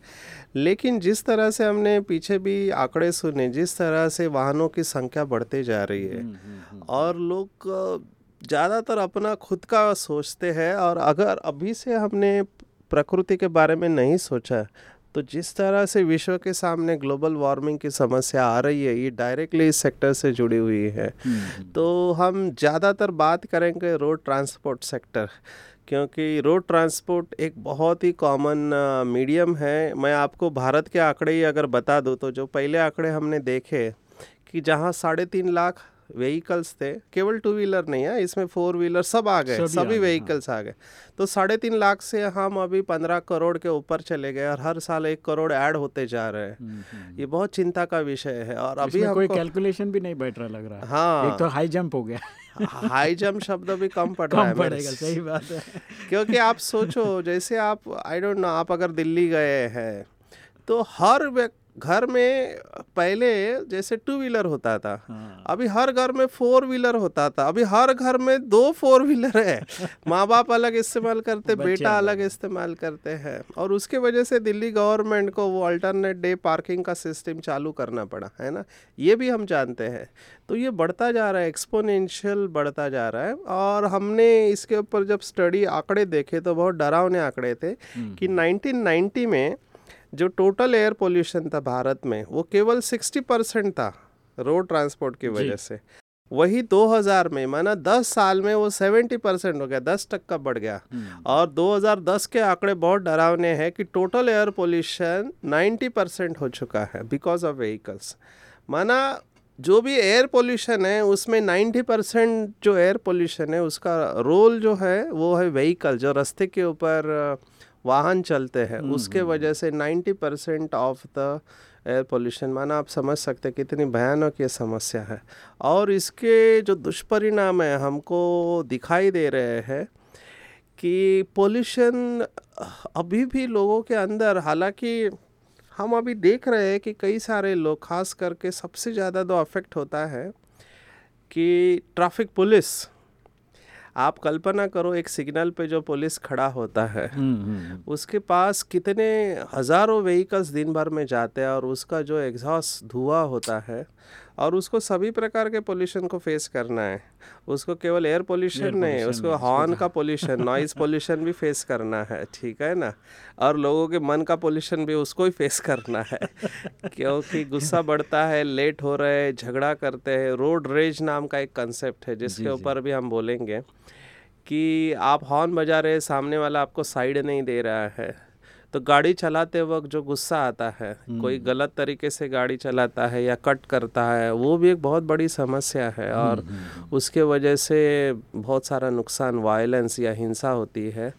लेकिन जिस तरह से हमने पीछे भी आंकड़े सुने जिस तरह से वाहनों की संख्या बढ़ते जा रही है हम्म, हम्म, हम्म, और लोग ज़्यादातर अपना खुद का सोचते हैं और अगर अभी से हमने प्रकृति के बारे में नहीं सोचा तो जिस तरह से विश्व के सामने ग्लोबल वार्मिंग की समस्या आ रही है ये डायरेक्टली इस सेक्टर से जुड़ी हुई है। हम्म। तो हम ज़्यादातर बात करेंगे रोड ट्रांसपोर्ट सेक्टर क्योंकि रोड ट्रांसपोर्ट एक बहुत ही कॉमन मीडियम है। मैं आपको भारत के आंकड़े ही अगर बता दूँ तो जो पहले आंकड़े हमने देखे कि जहाँ साढ़े तीन लाख व्हीकल्स थे। केवल टू व्हीलर नहीं है इसमें फोर व्हीलर सब आ गए सभी व्हीकल्स हाँ। आ गए। तो साढ़े तीन लाख से हम अभी पंद्रह करोड़ के ऊपर चले गए और हर साल एक करोड़ ऐड होते जा रहे हैं। हम्म, हम्म। ये बहुत चिंता का विषय है और अभी हम कोई कैलकुलेशन भी नहीं बैठ रहा लग रहा। है। हाँ एक तो हाई जंप हो गया। हाई जंप शब्द भी कम पड़ रहा है पड़ेगा सही बात है। क्योंकि आप सोचो जैसे आप आई डोंट नो आप अगर दिल्ली गए हैं तो हर घर में पहले जैसे टू व्हीलर होता था हाँ। अभी हर घर में फोर व्हीलर होता था। अभी हर घर में दो फोर व्हीलर है। माँ बाप अलग इस्तेमाल करते बेटा अलग। अलग इस्तेमाल करते हैं। और उसके वजह से दिल्ली गवर्नमेंट को वो अल्टरनेट डे पार्किंग का सिस्टम चालू करना पड़ा है ना? ये भी हम जानते हैं। तो ये बढ़ता जा रहा है एक्सपोनेंशियल बढ़ता जा रहा है। और हमने इसके ऊपर जब स्टडी आंकड़े देखे तो बहुत डरावने आंकड़े थे कि 1990 में जो टोटल एयर पोल्यूशन था भारत में वो केवल 60 परसेंट था रोड ट्रांसपोर्ट की वजह से। वही 2000 में माना 10 साल में वो 70 परसेंट हो गया 10 टक्का बढ़ गया। और 2010 के आंकड़े बहुत डरावने हैं कि टोटल एयर पोल्यूशन 90 परसेंट हो चुका है बिकॉज़ ऑफ़ व्हीकल्स माना जो भी एयर पोल्यूशन है उसमें 90 परसेंट जो एयर पोल्यूशन है उसका रोल जो है वो है व्हीकल जो रास्ते के ऊपर वाहन चलते हैं। उसके वजह से 90 percent of the air pollution माना आप समझ सकते हैं कितनी भयानक ये समस्या है। और इसके जो दुष्परिणाम है हमको दिखाई दे रहे हैं कि पोल्यूशन अभी भी लोगों के अंदर हालाँकि हम अभी देख रहे हैं कि कई सारे लोग खास करके सबसे ज़्यादा तो अफेक्ट होता है कि ट्रैफ़िक पुलिस आप कल्पना करो एक सिग्नल पे जो पुलिस खड़ा होता है हम्म, हम्म, उसके पास कितने हज़ारों व्हीकल्स दिन भर में जाते हैं और उसका जो एग्जॉस्ट धुआँ होता है और उसको सभी प्रकार के पोल्यूशन को फेस करना है। उसको केवल एयर पोल्यूशन नहीं उसको हॉर्न का पोल्यूशन नॉइज़ पोल्यूशन भी फेस करना है ठीक है ना? और लोगों के मन का पोल्यूशन भी उसको ही फेस करना है क्योंकि गुस्सा बढ़ता है लेट हो रहे हैं झगड़ा करते हैं। रोड रेज नाम का एक कंसेप्ट है जिसके ऊपर भी हम बोलेंगे कि आप हॉर्न बजा रहे सामने वाला आपको साइड नहीं दे रहा है। तो गाड़ी चलाते वक्त जो गुस्सा आता है कोई गलत तरीके से गाड़ी चलाता है या कट करता है वो भी एक बहुत बड़ी समस्या है और उसके वजह से बहुत सारा नुकसान वायलेंस या हिंसा होती है।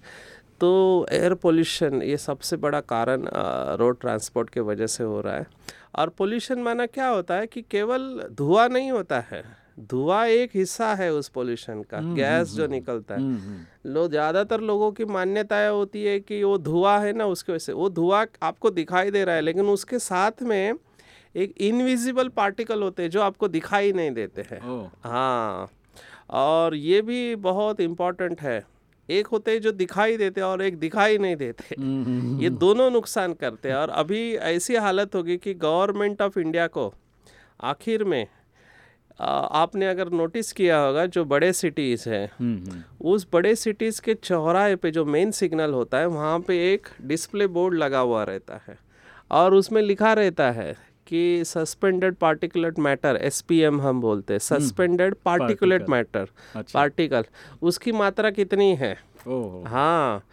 तो एयर पोल्यूशन ये सबसे बड़ा कारण रोड ट्रांसपोर्ट के वजह से हो रहा है। और पोल्यूशन माना क्या होता है कि केवल धुआँ नहीं होता है धुआँ एक हिस्सा है उस पोल्यूशन का गैस जो निकलता है। हम्म, हम्म, लोग ज़्यादातर लोगों की मान्यताएँ होती है कि वो धुआँ है ना उसके वजह से। वो धुआँ आपको दिखाई दे रहा है लेकिन उसके साथ में एक इनविजिबल पार्टिकल होते हैं जो आपको दिखाई नहीं देते हैं। हाँ और ये भी बहुत इम्पोर्टेंट है। एक होते हैं जो दिखाई देते हैं और एक दिखाई नहीं देते। हम्म, हम्म, ये दोनों नुकसान करते हैं। और अभी ऐसी हालत होगी कि गवर्नमेंट ऑफ़ इंडिया को आखिर में आपने अगर नोटिस किया होगा जो बड़े सिटीज़ हैं हम्म, हम्म, उस बड़े सिटीज़ के चौराहे पे जो मेन सिग्नल होता है वहाँ पे एक डिस्प्ले बोर्ड लगा हुआ रहता है। और उसमें लिखा रहता है कि सस्पेंडेड पार्टिकुलेट मैटर SPM हम बोलते हैं सस्पेंडेड पार्टिकुलेट मैटर पार्टिकल उसकी मात्रा कितनी है? हाँ।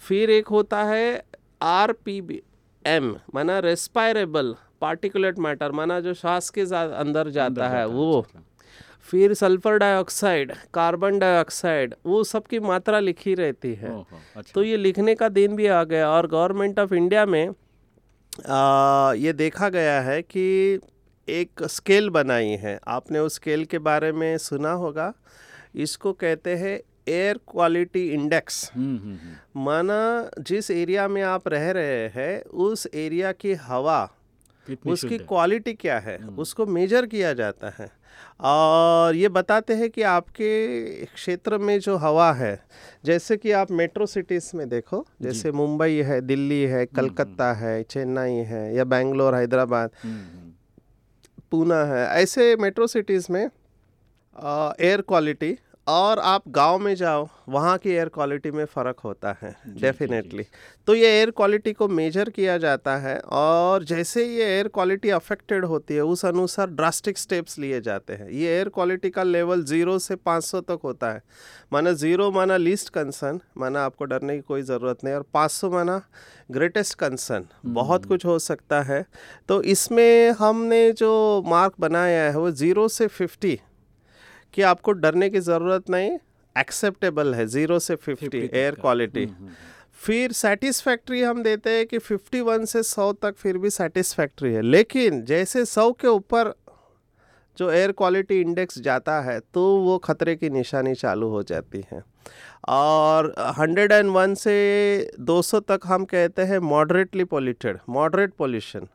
फिर एक होता है आर पी बी एम माना रेस्पायरेबल पार्टिकुलेट मैटर माना जो श्वास के अंदर जाता है वो। फिर सल्फ़र डाइऑक्साइड कार्बन डाइऑक्साइड वो सब की मात्रा लिखी रहती है। अच्छा। तो ये लिखने का दिन भी आ गया और गवर्नमेंट ऑफ़ इंडिया में आ, ये देखा गया है कि एक स्केल बनाई है। आपने उस स्केल के बारे में सुना होगा। इसको कहते हैं एयर क्वालिटी इंडेक्स माना जिस एरिया में आप रह रहे हैं उस एरिया की हवा उसकी क्वालिटी क्या है? उसको मेजर किया जाता है। और ये बताते हैं कि आपके क्षेत्र में जो हवा है जैसे कि आप मेट्रो सिटीज़ में देखो जैसे मुंबई है दिल्ली है कलकत्ता है चेन्नई है या बेंगलोर हैदराबाद। हम्म, हम्म, पूना है। ऐसे मेट्रो सिटीज़ में एयर क्वालिटी और आप गाँव में जाओ वहाँ की एयर क्वालिटी में फ़र्क होता है डेफिनेटली तो ये एयर क्वालिटी को मेजर किया जाता है और जैसे ये एयर क्वालिटी अफेक्टेड होती है उस अनुसार ड्रास्टिक स्टेप्स लिए जाते हैं। ये एयर क्वालिटी का लेवल ज़ीरो से 500 तक होता है। माना ज़ीरो माना लीस्ट कंसर्न माना आपको डरने की कोई ज़रूरत नहीं और 500 माना ग्रेटेस्ट कंसर्न बहुत कुछ हो सकता है। तो इसमें हमने जो मार्क बनाया है वो ज़ीरो से फिफ्टी कि आपको डरने की ज़रूरत नहीं एक्सेप्टेबल है ज़ीरो से फिफ्टी एयर क्वालिटी फिर सेटिस्फैक्ट्री हम देते हैं कि 51 से 100 तक फिर भी सेटिस्फैक्ट्री है। लेकिन जैसे 100 के ऊपर जो एयर क्वालिटी इंडेक्स जाता है तो वो खतरे की निशानी चालू हो जाती है। और 101 से 200 तक हम कहते हैं मॉडरेटली पोल्यूटेड मॉडरेट पोल्यूशन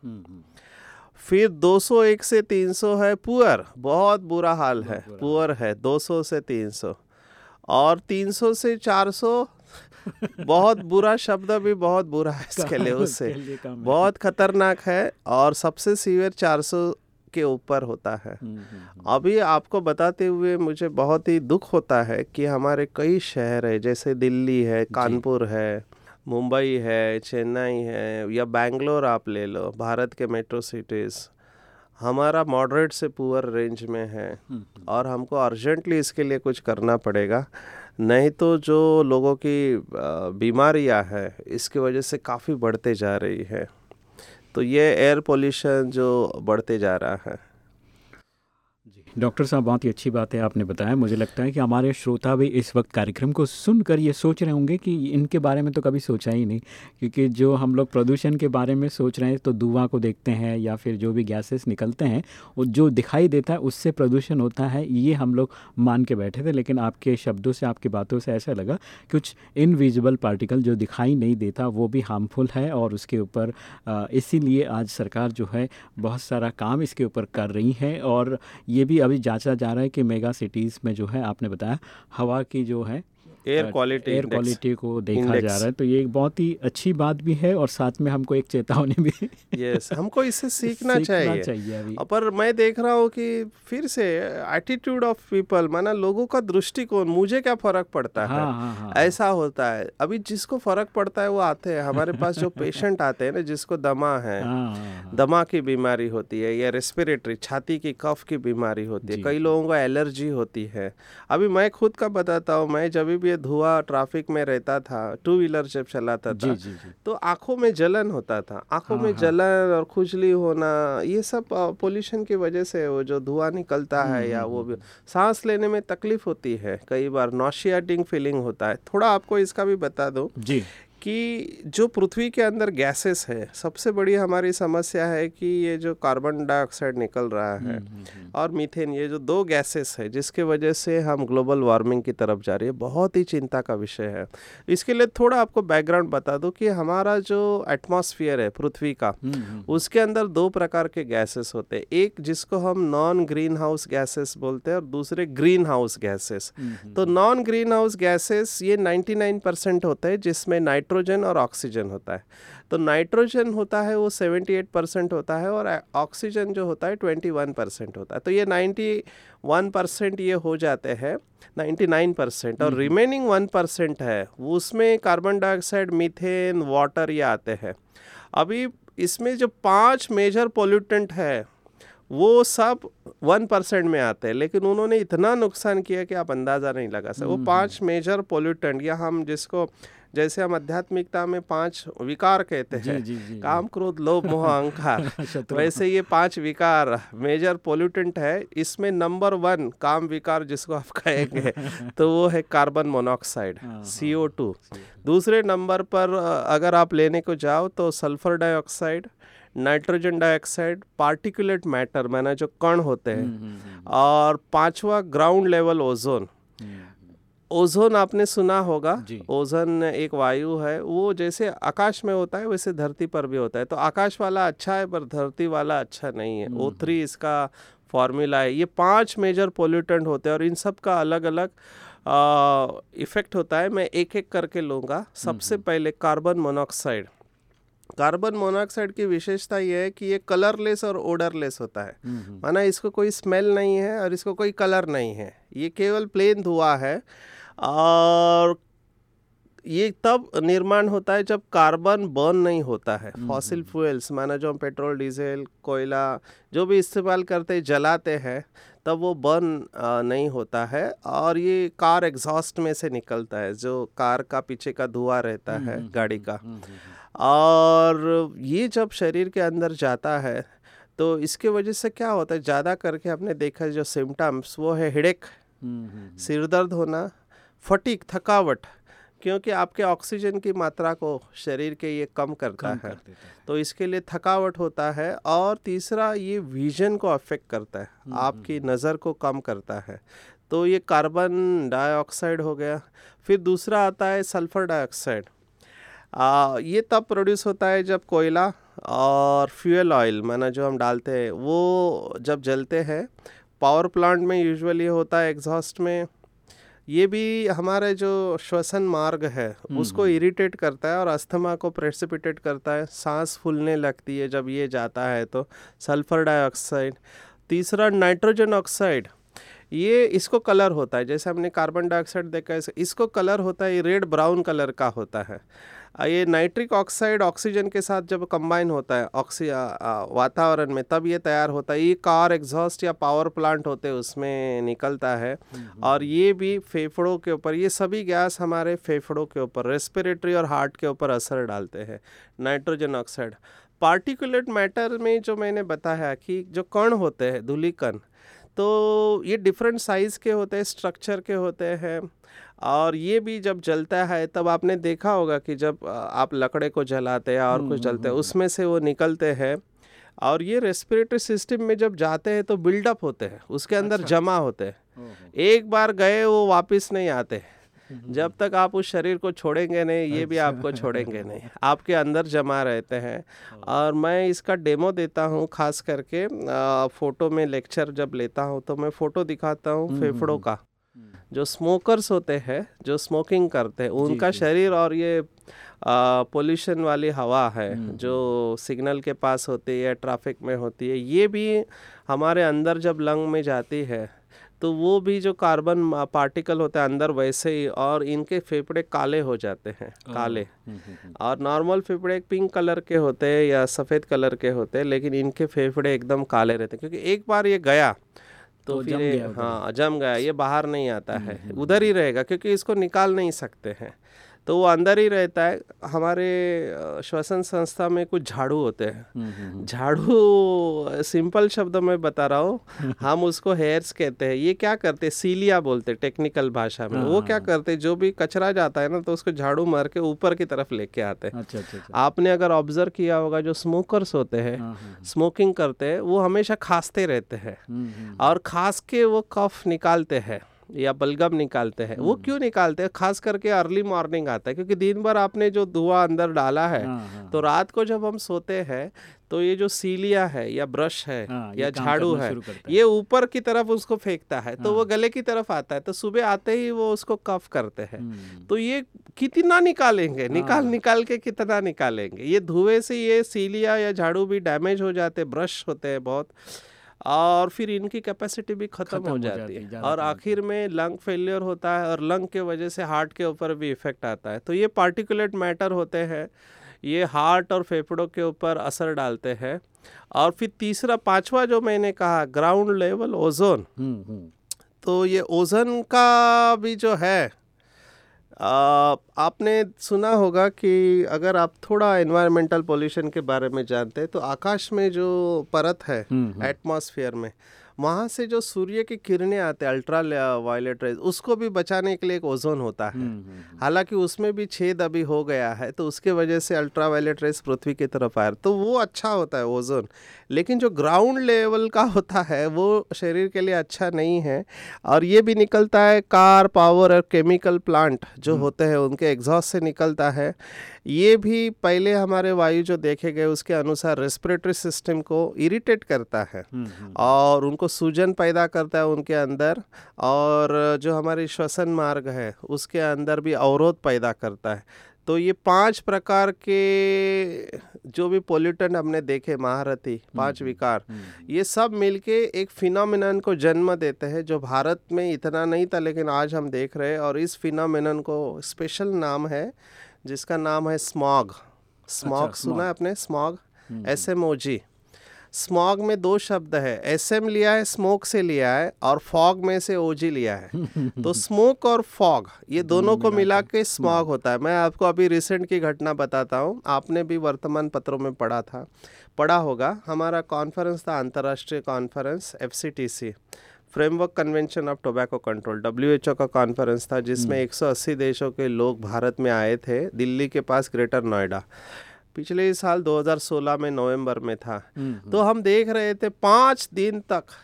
फिर 201 से 300 है पुअर। बहुत बुरा हाल है। पुअर है 200 से 300 और 300 से 400 बहुत बुरा शब्द भी बहुत बुरा है इसके लिए उससे बहुत खतरनाक है और सबसे सीवियर 400 के ऊपर होता है। हम्म, हम्म, हम्म। अभी आपको बताते हुए मुझे बहुत ही दुख होता है कि हमारे कई शहर है जैसे दिल्ली है कानपुर है मुंबई है चेन्नई है या बैंगलोर आप ले लो भारत के मेट्रो सिटीज़ हमारा मॉडरेट से पुअर रेंज में है। और हमको अर्जेंटली इसके लिए कुछ करना पड़ेगा। नहीं तो जो लोगों की बीमारियाँ हैं इसकी वजह से काफ़ी बढ़ते जा रही है। तो ये एयर पोल्यूशन जो बढ़ते जा रहा है। डॉक्टर साहब, बहुत ही अच्छी बात है, आपने बताया। मुझे लगता है कि हमारे श्रोता भी इस वक्त कार्यक्रम को सुनकर ये सोच रहे होंगे कि इनके बारे में तो कभी सोचा ही नहीं, क्योंकि जो हम लोग प्रदूषण के बारे में सोच रहे हैं तो धुआँ को देखते हैं या फिर जो भी गैसेस निकलते हैं, वो जो दिखाई देता है, उससे प्रदूषण होता है, ये हम लोग मान के बैठे थे, लेकिन आपके शब्दों से, आपकी बातों से ऐसा लगा, कुछ इनविजिबल पार्टिकल जो दिखाई नहीं देता, वो भी हार्मफुल है और उसके ऊपर इसीलिए आज सरकार जो है, बहुत सारा काम इसके ऊपर कर रही है और ये भी अभी जांचा जा रहा है कि मेगा सिटीज़ में जो है, आपने बताया, हवा की जो है एयर क्वालिटी एयर क्वालिटी को देखा जा रहा है। तो ये एक बहुत ही अच्छी बात भी है और साथ में हमको एक चेतावनी भी यस हमको इससे सीखना, सीखना चाहिए, चाहिए अभी। पर मैं देख रहा हूँ कि फिर से एटीट्यूड ऑफ़ पीपल माना लोगों का दृष्टिकोण मुझे क्या फ़र्क पड़ता है? हाँ, हाँ, हाँ, ऐसा होता है। अभी जिसको फ़र्क पड़ता है वो आते हैं। हमारे पास जो पेशेंट आते हैं ना जिसको दमा है हाँ, हाँ, हाँ। दमा की बीमारी होती है या रेस्पिरेटरी छाती की कफ की बीमारी होती है। कई लोगों को एलर्जी होती है। अभी मैं खुद का बताता हूँ मैं जब भी धुआँ ट्रैफ़िक में रहता था टू व्हीलर जब चलाता था जी, जी, जी. तो आँखों में जलन होता था आँखों हाँ, में हाँ. जलन और खुजली होना ये सब पोल्यूशन की वजह से वो जो धुआँ निकलता है या वो भी सांस लेने में तकलीफ़ होती है कई बार नॉशियाटिंग फीलिंग होता है थोड़ा आपको इसका भी बता दो जी कि जो पृथ्वी के अंदर गैसेस है सबसे बड़ी हमारी समस्या है कि ये जो कार्बन डाइऑक्साइड निकल रहा है हम्म, हम्म, हम्म। और मीथेन ये जो दो गैसेस है जिसके वजह से हम ग्लोबल वार्मिंग की तरफ़ जा रही है बहुत ही चिंता का विषय है। इसके लिए थोड़ा आपको बैकग्राउंड बता दो कि हमारा जो एटमॉस्फेयर है पृथ्वी का उसके अंदर दो प्रकार के गैसेस होते हैं। एक जिसको हम नॉन ग्रीन हाउस गैसेस बोलते हैं और दूसरे ग्रीन हाउस गैसेस तो नॉन ग्रीन हाउस गैसेस ये 99 परसेंट होते हैं जिसमें नाइट्रो नाइट्रोजन और ऑक्सीजन होता है। तो नाइट्रोजन होता है वो 78 परसेंट होता है और ऑक्सीजन जो होता है 21 परसेंट होता है। तो ये 91 परसेंट ये हो जाते हैं 99 परसेंट और रिमेनिंग वन परसेंट है उसमें कार्बन डाइऑक्साइड मीथेन वाटर ये आते हैं। अभी इसमें जो पाँच मेजर पोल्यूटेंट है वो सब वन परसेंट में आते हैं लेकिन उन्होंने इतना नुकसान किया कि आप अंदाज़ा नहीं लगा सकते। वो हम्म, पाँच मेजर पोल्यूटेंट या हम जिसको जैसे हम आध्यात्मिकता में पाँच विकार कहते हैं काम क्रोध लोभ मोह अहंकार। वैसे ये पाँच विकार मेजर पोल्यूटेंट है। इसमें नंबर वन काम विकार जिसको आप कहेंगे तो वो है कार्बन मोनोऑक्साइड सी दूसरे नंबर पर अगर आप लेने को जाओ तो sulphur dioxide nitrogen dioxide particulate matter माना जो कण होते हैं हम्म, हम्म, हम्म। और पांचवा ग्राउंड लेवल ओजोन ओजोन आपने सुना होगा ओजोन एक वायु है वो जैसे आकाश में होता है वैसे धरती पर भी होता है। तो आकाश वाला अच्छा है पर धरती वाला अच्छा नहीं है। ओ थ्री इसका फॉर्मूला है। ये पाँच मेजर पोल्यूटेंट होते हैं और इन सब का अलग अलग इफ़ेक्ट होता है। मैं एक एक करके लूँगा। सबसे पहले कार्बन मोनोऑक्साइड। कार्बन मोनोऑक्साइड की विशेषता यह है कि ये कलरलेस और ओडरलेस होता है। माना इसको कोई स्मेल नहीं है और इसको कोई कलर नहीं है। ये केवल प्लेन धुआँ है और ये तब निर्माण होता है जब कार्बन बर्न नहीं होता है। फॉसिल फ्यूल्स माना जो हम पेट्रोल डीजल कोयला जो भी इस्तेमाल करते जलाते हैं तब वो बर्न नहीं होता है। और ये कार एग्जॉस्ट में से निकलता है जो कार का पीछे का धुआँ रहता है गाड़ी का। और ये जब शरीर के अंदर जाता है तो इसके वजह से क्या होता है? ज़्यादा करके हमने देखा जो सिम्टम्स वो है हिडेक सिर दर्द होना फटीक थकावट क्योंकि आपके ऑक्सीजन की मात्रा को शरीर के ये कम करता कम है। कर तो इसके लिए थकावट होता है और तीसरा ये विजन को अफेक्ट करता है हम्म, आपकी हम्म। नज़र को कम करता है। तो ये कार्बन डाइऑक्साइड हो गया फिर दूसरा आता है सल्फ़र डाइऑक्साइड ये तब प्रोड्यूस होता है जब कोयला और फ्यूल ऑयल माना जो हम डालते हैं वो जब जलते हैं पावर प्लांट में यूजुअली होता है एग्जॉस्ट में। ये भी हमारे जो श्वसन मार्ग है हम्म, उसको इरिटेट करता है और अस्थमा को प्रेसिपिटेट करता है। सांस फूलने लगती है जब ये जाता है तो सल्फ़र डाइऑक्साइड तीसरा नाइट्रोजन ऑक्साइड ये इसको कलर होता है जैसे हमने कार्बन डाइऑक्साइड देखा है इसको कलर होता है ये रेड ब्राउन कलर का होता है। ये नाइट्रिक ऑक्साइड ऑक्सीजन के साथ जब कंबाइन होता है ऑक्सी वातावरण में तब ये तैयार होता है। ये कार एग्जॉस्ट या पावर प्लांट होते हैं उसमें निकलता है। और ये भी फेफड़ों के ऊपर ये सभी गैस हमारे फेफड़ों के ऊपर रेस्पिरेटरी और हार्ट के ऊपर असर डालते हैं नाइट्रोजन ऑक्साइड पार्टिकुलेट मैटर में जो मैंने बताया कि जो कण होते हैं धूली कण तो ये डिफरेंट साइज़ के होते हैं स्ट्रक्चर के होते हैं और ये भी जब जलता है तब आपने देखा होगा कि जब आप लकड़े को जलाते हैं और कुछ हम्म, जलते हैं हम्म, उसमें से वो निकलते हैं और ये रेस्पिरेटरी सिस्टम में जब जाते हैं तो बिल्डअप होते हैं उसके अंदर अच्छा। जमा होते हैं। एक बार गए वो वापस नहीं आते। हम्म, जब तक आप उस शरीर को छोड़ेंगे नहीं ये भी आपको अच्छा। छोड़ेंगे नहीं आपके अंदर जमा रहते हैं। और मैं इसका डेमो देता हूँ खास करके फ़ोटो में लेक्चर जब लेता हूँ तो मैं फ़ोटो दिखाता हूँ फेफड़ों का। जो स्मोकर्स होते हैं जो स्मोकिंग करते हैं उनका जी, शरीर और ये पोल्यूशन वाली हवा है हम्म, जो सिग्नल के पास होती है ट्रैफ़िक में होती है ये भी हमारे अंदर जब लंग में जाती है तो वो भी जो कार्बन पार्टिकल होते हैं अंदर वैसे ही और इनके फेफड़े काले हो जाते हैं काले। हम्म, हम्म, और नॉर्मल फेफड़े पिंक कलर के होते हैं या सफ़ेद कलर के होते हैं लेकिन इनके फेफड़े एकदम काले रहते हैं क्योंकि एक बार ये गया तो, तो फिर हाँ जम गया ये बाहर नहीं आता है। हम्म, हम्म, उधर ही हम्म। रहेगा क्योंकि इसको निकाल नहीं सकते हैं। तो वो अंदर ही रहता है। हमारे श्वसन संस्था में कुछ झाड़ू होते हैं। हम्म, हम्म, हम्म। झाड़ू सिंपल शब्दों में बता रहा हूँ हम उसको हेयर्स कहते हैं। ये क्या करते सीलिया बोलते हैं टेक्निकल भाषा में। वो क्या हाँ। करते जो भी कचरा जाता है ना तो उसको झाड़ू मार के ऊपर की तरफ़ लेके आते हैं। अच्छा, अच्छा, अच्छा। आपने अगर ऑब्ज़र्व किया होगा जो स्मोकर्स होते हैं स्मोकिंग हाँ, हाँ, करते हैं वो हमेशा खांसते रहते हैं। और खास के वो कफ निकालते हैं। या बलगम निकालते हैं वो हम्म। क्यों निकालते हैं खास करके अर्ली मॉर्निंग आता है क्योंकि दिन भर आपने जो धुआँ अंदर डाला है हाँ, हाँ, तो। रात को जब हम सोते हैं तो ये जो सीलिया है या ब्रश है हाँ, या झाड़ू है ये ऊपर की तरफ़ उसको फेंकता है तो वो हाँ। गले की तरफ़ आता है तो सुबह आते ही वो उसको कफ करते हैं हम्म। तो ये कितना निकालेंगे निकाल निकाल के कितना निकालेंगे ये धुएँ से ये सीलिया या झाड़ू भी डैमेज हो जाते ब्रश होते हैं बहुत और फिर इनकी कैपेसिटी भी ख़त्म हो जाती है और आखिर में लंग फेलियर होता है और लंग के वजह से हार्ट के ऊपर भी इफ़ेक्ट आता है। तो ये पार्टिकुलेट मैटर होते हैं ये हार्ट और फेफड़ों के ऊपर असर डालते हैं। और फिर तीसरा पांचवा जो मैंने कहा ग्राउंड लेवल ओजोन तो ये ओजोन का भी जो है आपने सुना होगा कि अगर आप थोड़ा एनवायरमेंटल पोल्यूशन के बारे में जानते हैं तो आकाश में जो परत है एटमॉस्फेयर हम्म, हम्म। में वहाँ से जो सूर्य की किरणें आते हैं अल्ट्रा वायलेट रेज उसको भी बचाने के लिए एक ओजोन होता है। हम्म, हालाँकि उसमें भी छेद अभी हो गया है तो उसके वजह से अल्ट्रा वायलेट रेज पृथ्वी की तरफ़ आए तो वो अच्छा होता है ओजोन लेकिन जो ग्राउंड लेवल का होता है वो शरीर के लिए अच्छा नहीं है। और ये भी निकलता है कार पावर और केमिकल प्लांट जो हम्म। होते हैं उनके एग्जॉस्ट से निकलता है। ये भी पहले हमारे वायु जो देखे गए उसके अनुसार रेस्पिरेटरी सिस्टम को इरिटेट करता है हम्म, हम्म। और उनको सूजन पैदा करता है उनके अंदर और जो हमारी श्वसन मार्ग है उसके अंदर भी अवरोध पैदा करता है तो ये पाँच प्रकार के जो भी पोल्यूटेंट हमने देखे महारथी पाँच हम्म, विकार हम्म, हम्म। ये सब मिलके एक फिनोमिनन को जन्म देते हैं जो भारत में इतना नहीं था लेकिन आज हम देख रहे हैं और इस फिनोमिनन को स्पेशल नाम है जिसका नाम है स्मॉग। स्मॉग अच्छा, सुना है आपने? Smog? S M O G smog में दो शब्द है। एस एम लिया है स्मोक से लिया है और फॉग में से ओजी लिया है। तो स्मोक और फॉग ये दोनों को मिला के स्मॉग होता है। मैं आपको अभी रिसेंट की घटना बताता हूँ। आपने भी वर्तमान पत्रों में पढ़ा था। पढ़ा होगा। हमारा कॉन्फ्रेंस था अंतर्राष्ट्रीय conference F framework convention of tobacco control WHO का कॉन्फ्रेंस था जिसमें 180 हम्म। देशों के लोग भारत में आए थे दिल्ली के पास ग्रेटर नोएडा पिछले साल 2016 में नवंबर में था हम्म। तो हम देख रहे थे पाँच दिन तक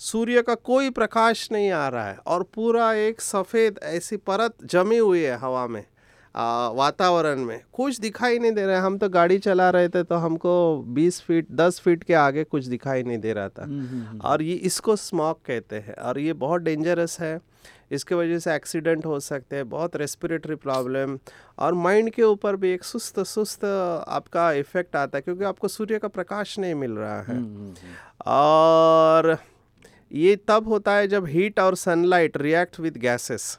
सूर्य का कोई प्रकाश नहीं आ रहा है और पूरा एक सफ़ेद ऐसी परत जमी हुई है हवा में वातावरण में। कुछ दिखाई नहीं दे रहा है। हम तो गाड़ी चला रहे थे तो हमको 20 फीट 10 फीट के आगे कुछ दिखाई नहीं दे रहा था। हम्म, हम्म, हम्म। और ये इसको स्मॉक कहते हैं। और ये बहुत डेंजरस है। इसके वजह से एक्सीडेंट हो सकते हैं। बहुत रेस्पिरेटरी प्रॉब्लम और माइंड के ऊपर भी एक सुस्त सुस्त आपका इफ़ेक्ट आता है क्योंकि आपको सूर्य का प्रकाश नहीं मिल रहा है। और ये तब होता है जब हीट और सनलाइट रिएक्ट विद गैसेस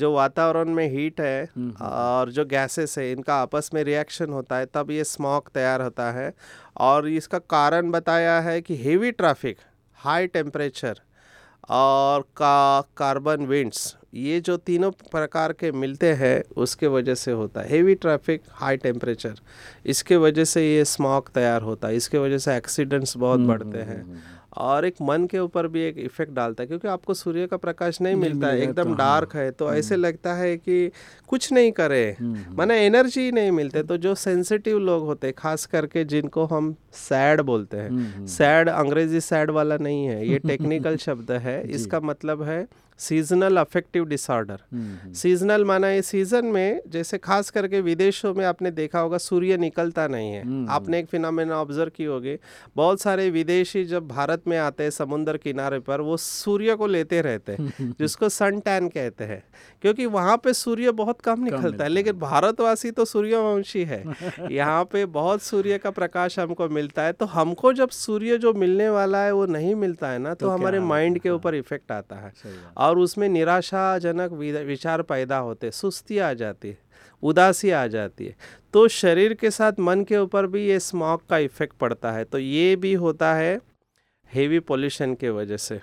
जो वातावरण में हीट है हम्म, और जो गैसेस है इनका आपस में रिएक्शन होता है तब ये स्मॉक तैयार होता है। और इसका कारण बताया है कि हेवी ट्रैफ़िक हाई टेम्परेचर और का कार्बन विंड्स ये जो तीनों प्रकार के मिलते हैं उसके वजह से होता है। हेवी ट्रैफ़िक हाई टेम्परेचर इसके वजह से ये स्मॉक तैयार होता है। इसके वजह से एक्सीडेंट्स बहुत हम्म, बढ़ते हम्म, हैं। हम्म, और एक मन के ऊपर भी एक इफ़ेक्ट डालता है क्योंकि आपको सूर्य का प्रकाश नहीं नहीं मिलता है एकदम तो हाँ। डार्क है तो ऐसे लगता है कि कुछ नहीं करे हम्म, हम्म। एनर्जी नहीं मिलते तो जो सेंसिटिव लोग होते हैं खास करके जिनको हम सैड बोलते हैं हम्म, हम्म। सैड अंग्रेज़ी सैड वाला नहीं है ये टेक्निकल शब्द है इसका मतलब है सीजनल अफेक्टिव डिसऑर्डर। सीजनल माना ये सीज़न में जैसे खास करके विदेशों में आपने देखा होगा सूर्य निकलता नहीं है। आपने एक फिनोमेना ऑब्ज़र्व की होगी। बहुत सारे विदेशी जब भारत में आते हैं समुद्र किनारे पर वो सूर्य को लेते रहते हैं जिसको सन टैन कहते हैं। क्योंकि वहाँ पे सूर्य बहुत कम निकलता है लेकिन भारतवासी तो सूर्यवंशी है। यहाँ पे बहुत सूर्य का प्रकाश हमको मिलता है। तो हमको जब सूर्य जो मिलने वाला है वो नहीं मिलता है ना तो, तो हमारे माइंड के ऊपर इफ़ेक्ट आता है। बात। और उसमें निराशाजनक विचार पैदा होते सुस्ती आ जाती है, उदासी आ जाती है। तो शरीर के साथ मन के ऊपर भी ये स्मॉक का इफ़ेक्ट पड़ता है। तो ये भी होता है हेवी पोल्यूशन के वजह से।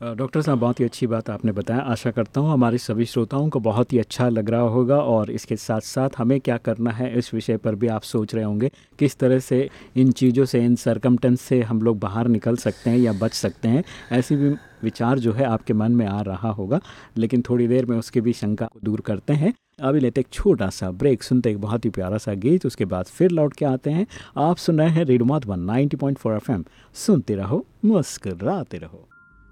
डॉक्टर साहब, बहुत ही अच्छी बात आपने बताया। आशा करता हूँ हमारे सभी श्रोताओं को बहुत ही अच्छा लग रहा होगा और इसके साथ साथ हमें क्या करना है इस विषय पर भी आप सोच रहे होंगे। किस तरह से इन चीज़ों से, इन सरकमटेंस से हम लोग बाहर निकल सकते हैं या बच सकते हैं, ऐसी भी विचार जो है आपके मन में आ रहा होगा। लेकिन थोड़ी देर में उसकी भी शंका को दूर करते हैं। अभी लेते एक छोटा सा ब्रेक सुनते एक बहुत ही प्यारा सा गीत, उसके बाद फिर लौट के आते हैं। आप सुन रहे हैं रेडियो मधुबन 90.4 एफएम। सुनते रहो, मुस्कराते रहो।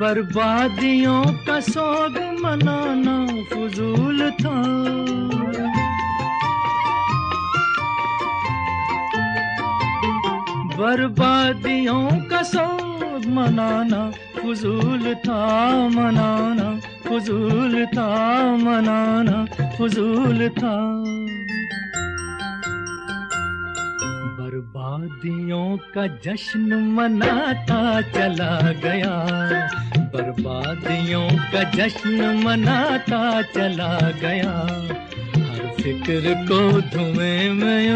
बर्बादियों का सोग मनाना फजूल था। बर्बादियों का सोग मनाना फजूल था, मनाना फजूल था, मनाना फजूल था। बर्बादियों का जश्न मनाता चला गया। बर्बादियों का जश्न मनाता चला गया। हर फ़िक्र को धुएँ में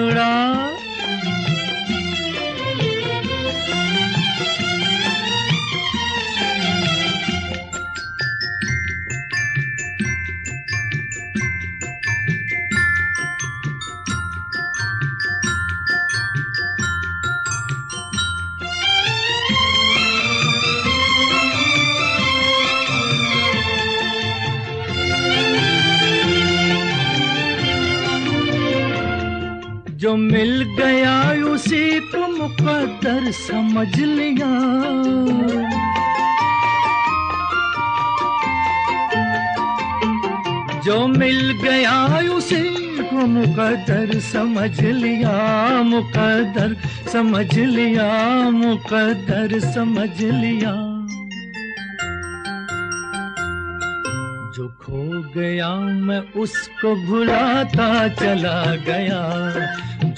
समझ लिया। जो मिल गया उसी को मुकदर समझ लिया मुकदर समझ लिया मुकदर समझ लिया। जो खो गया मैं उसको भुलाता चला गया।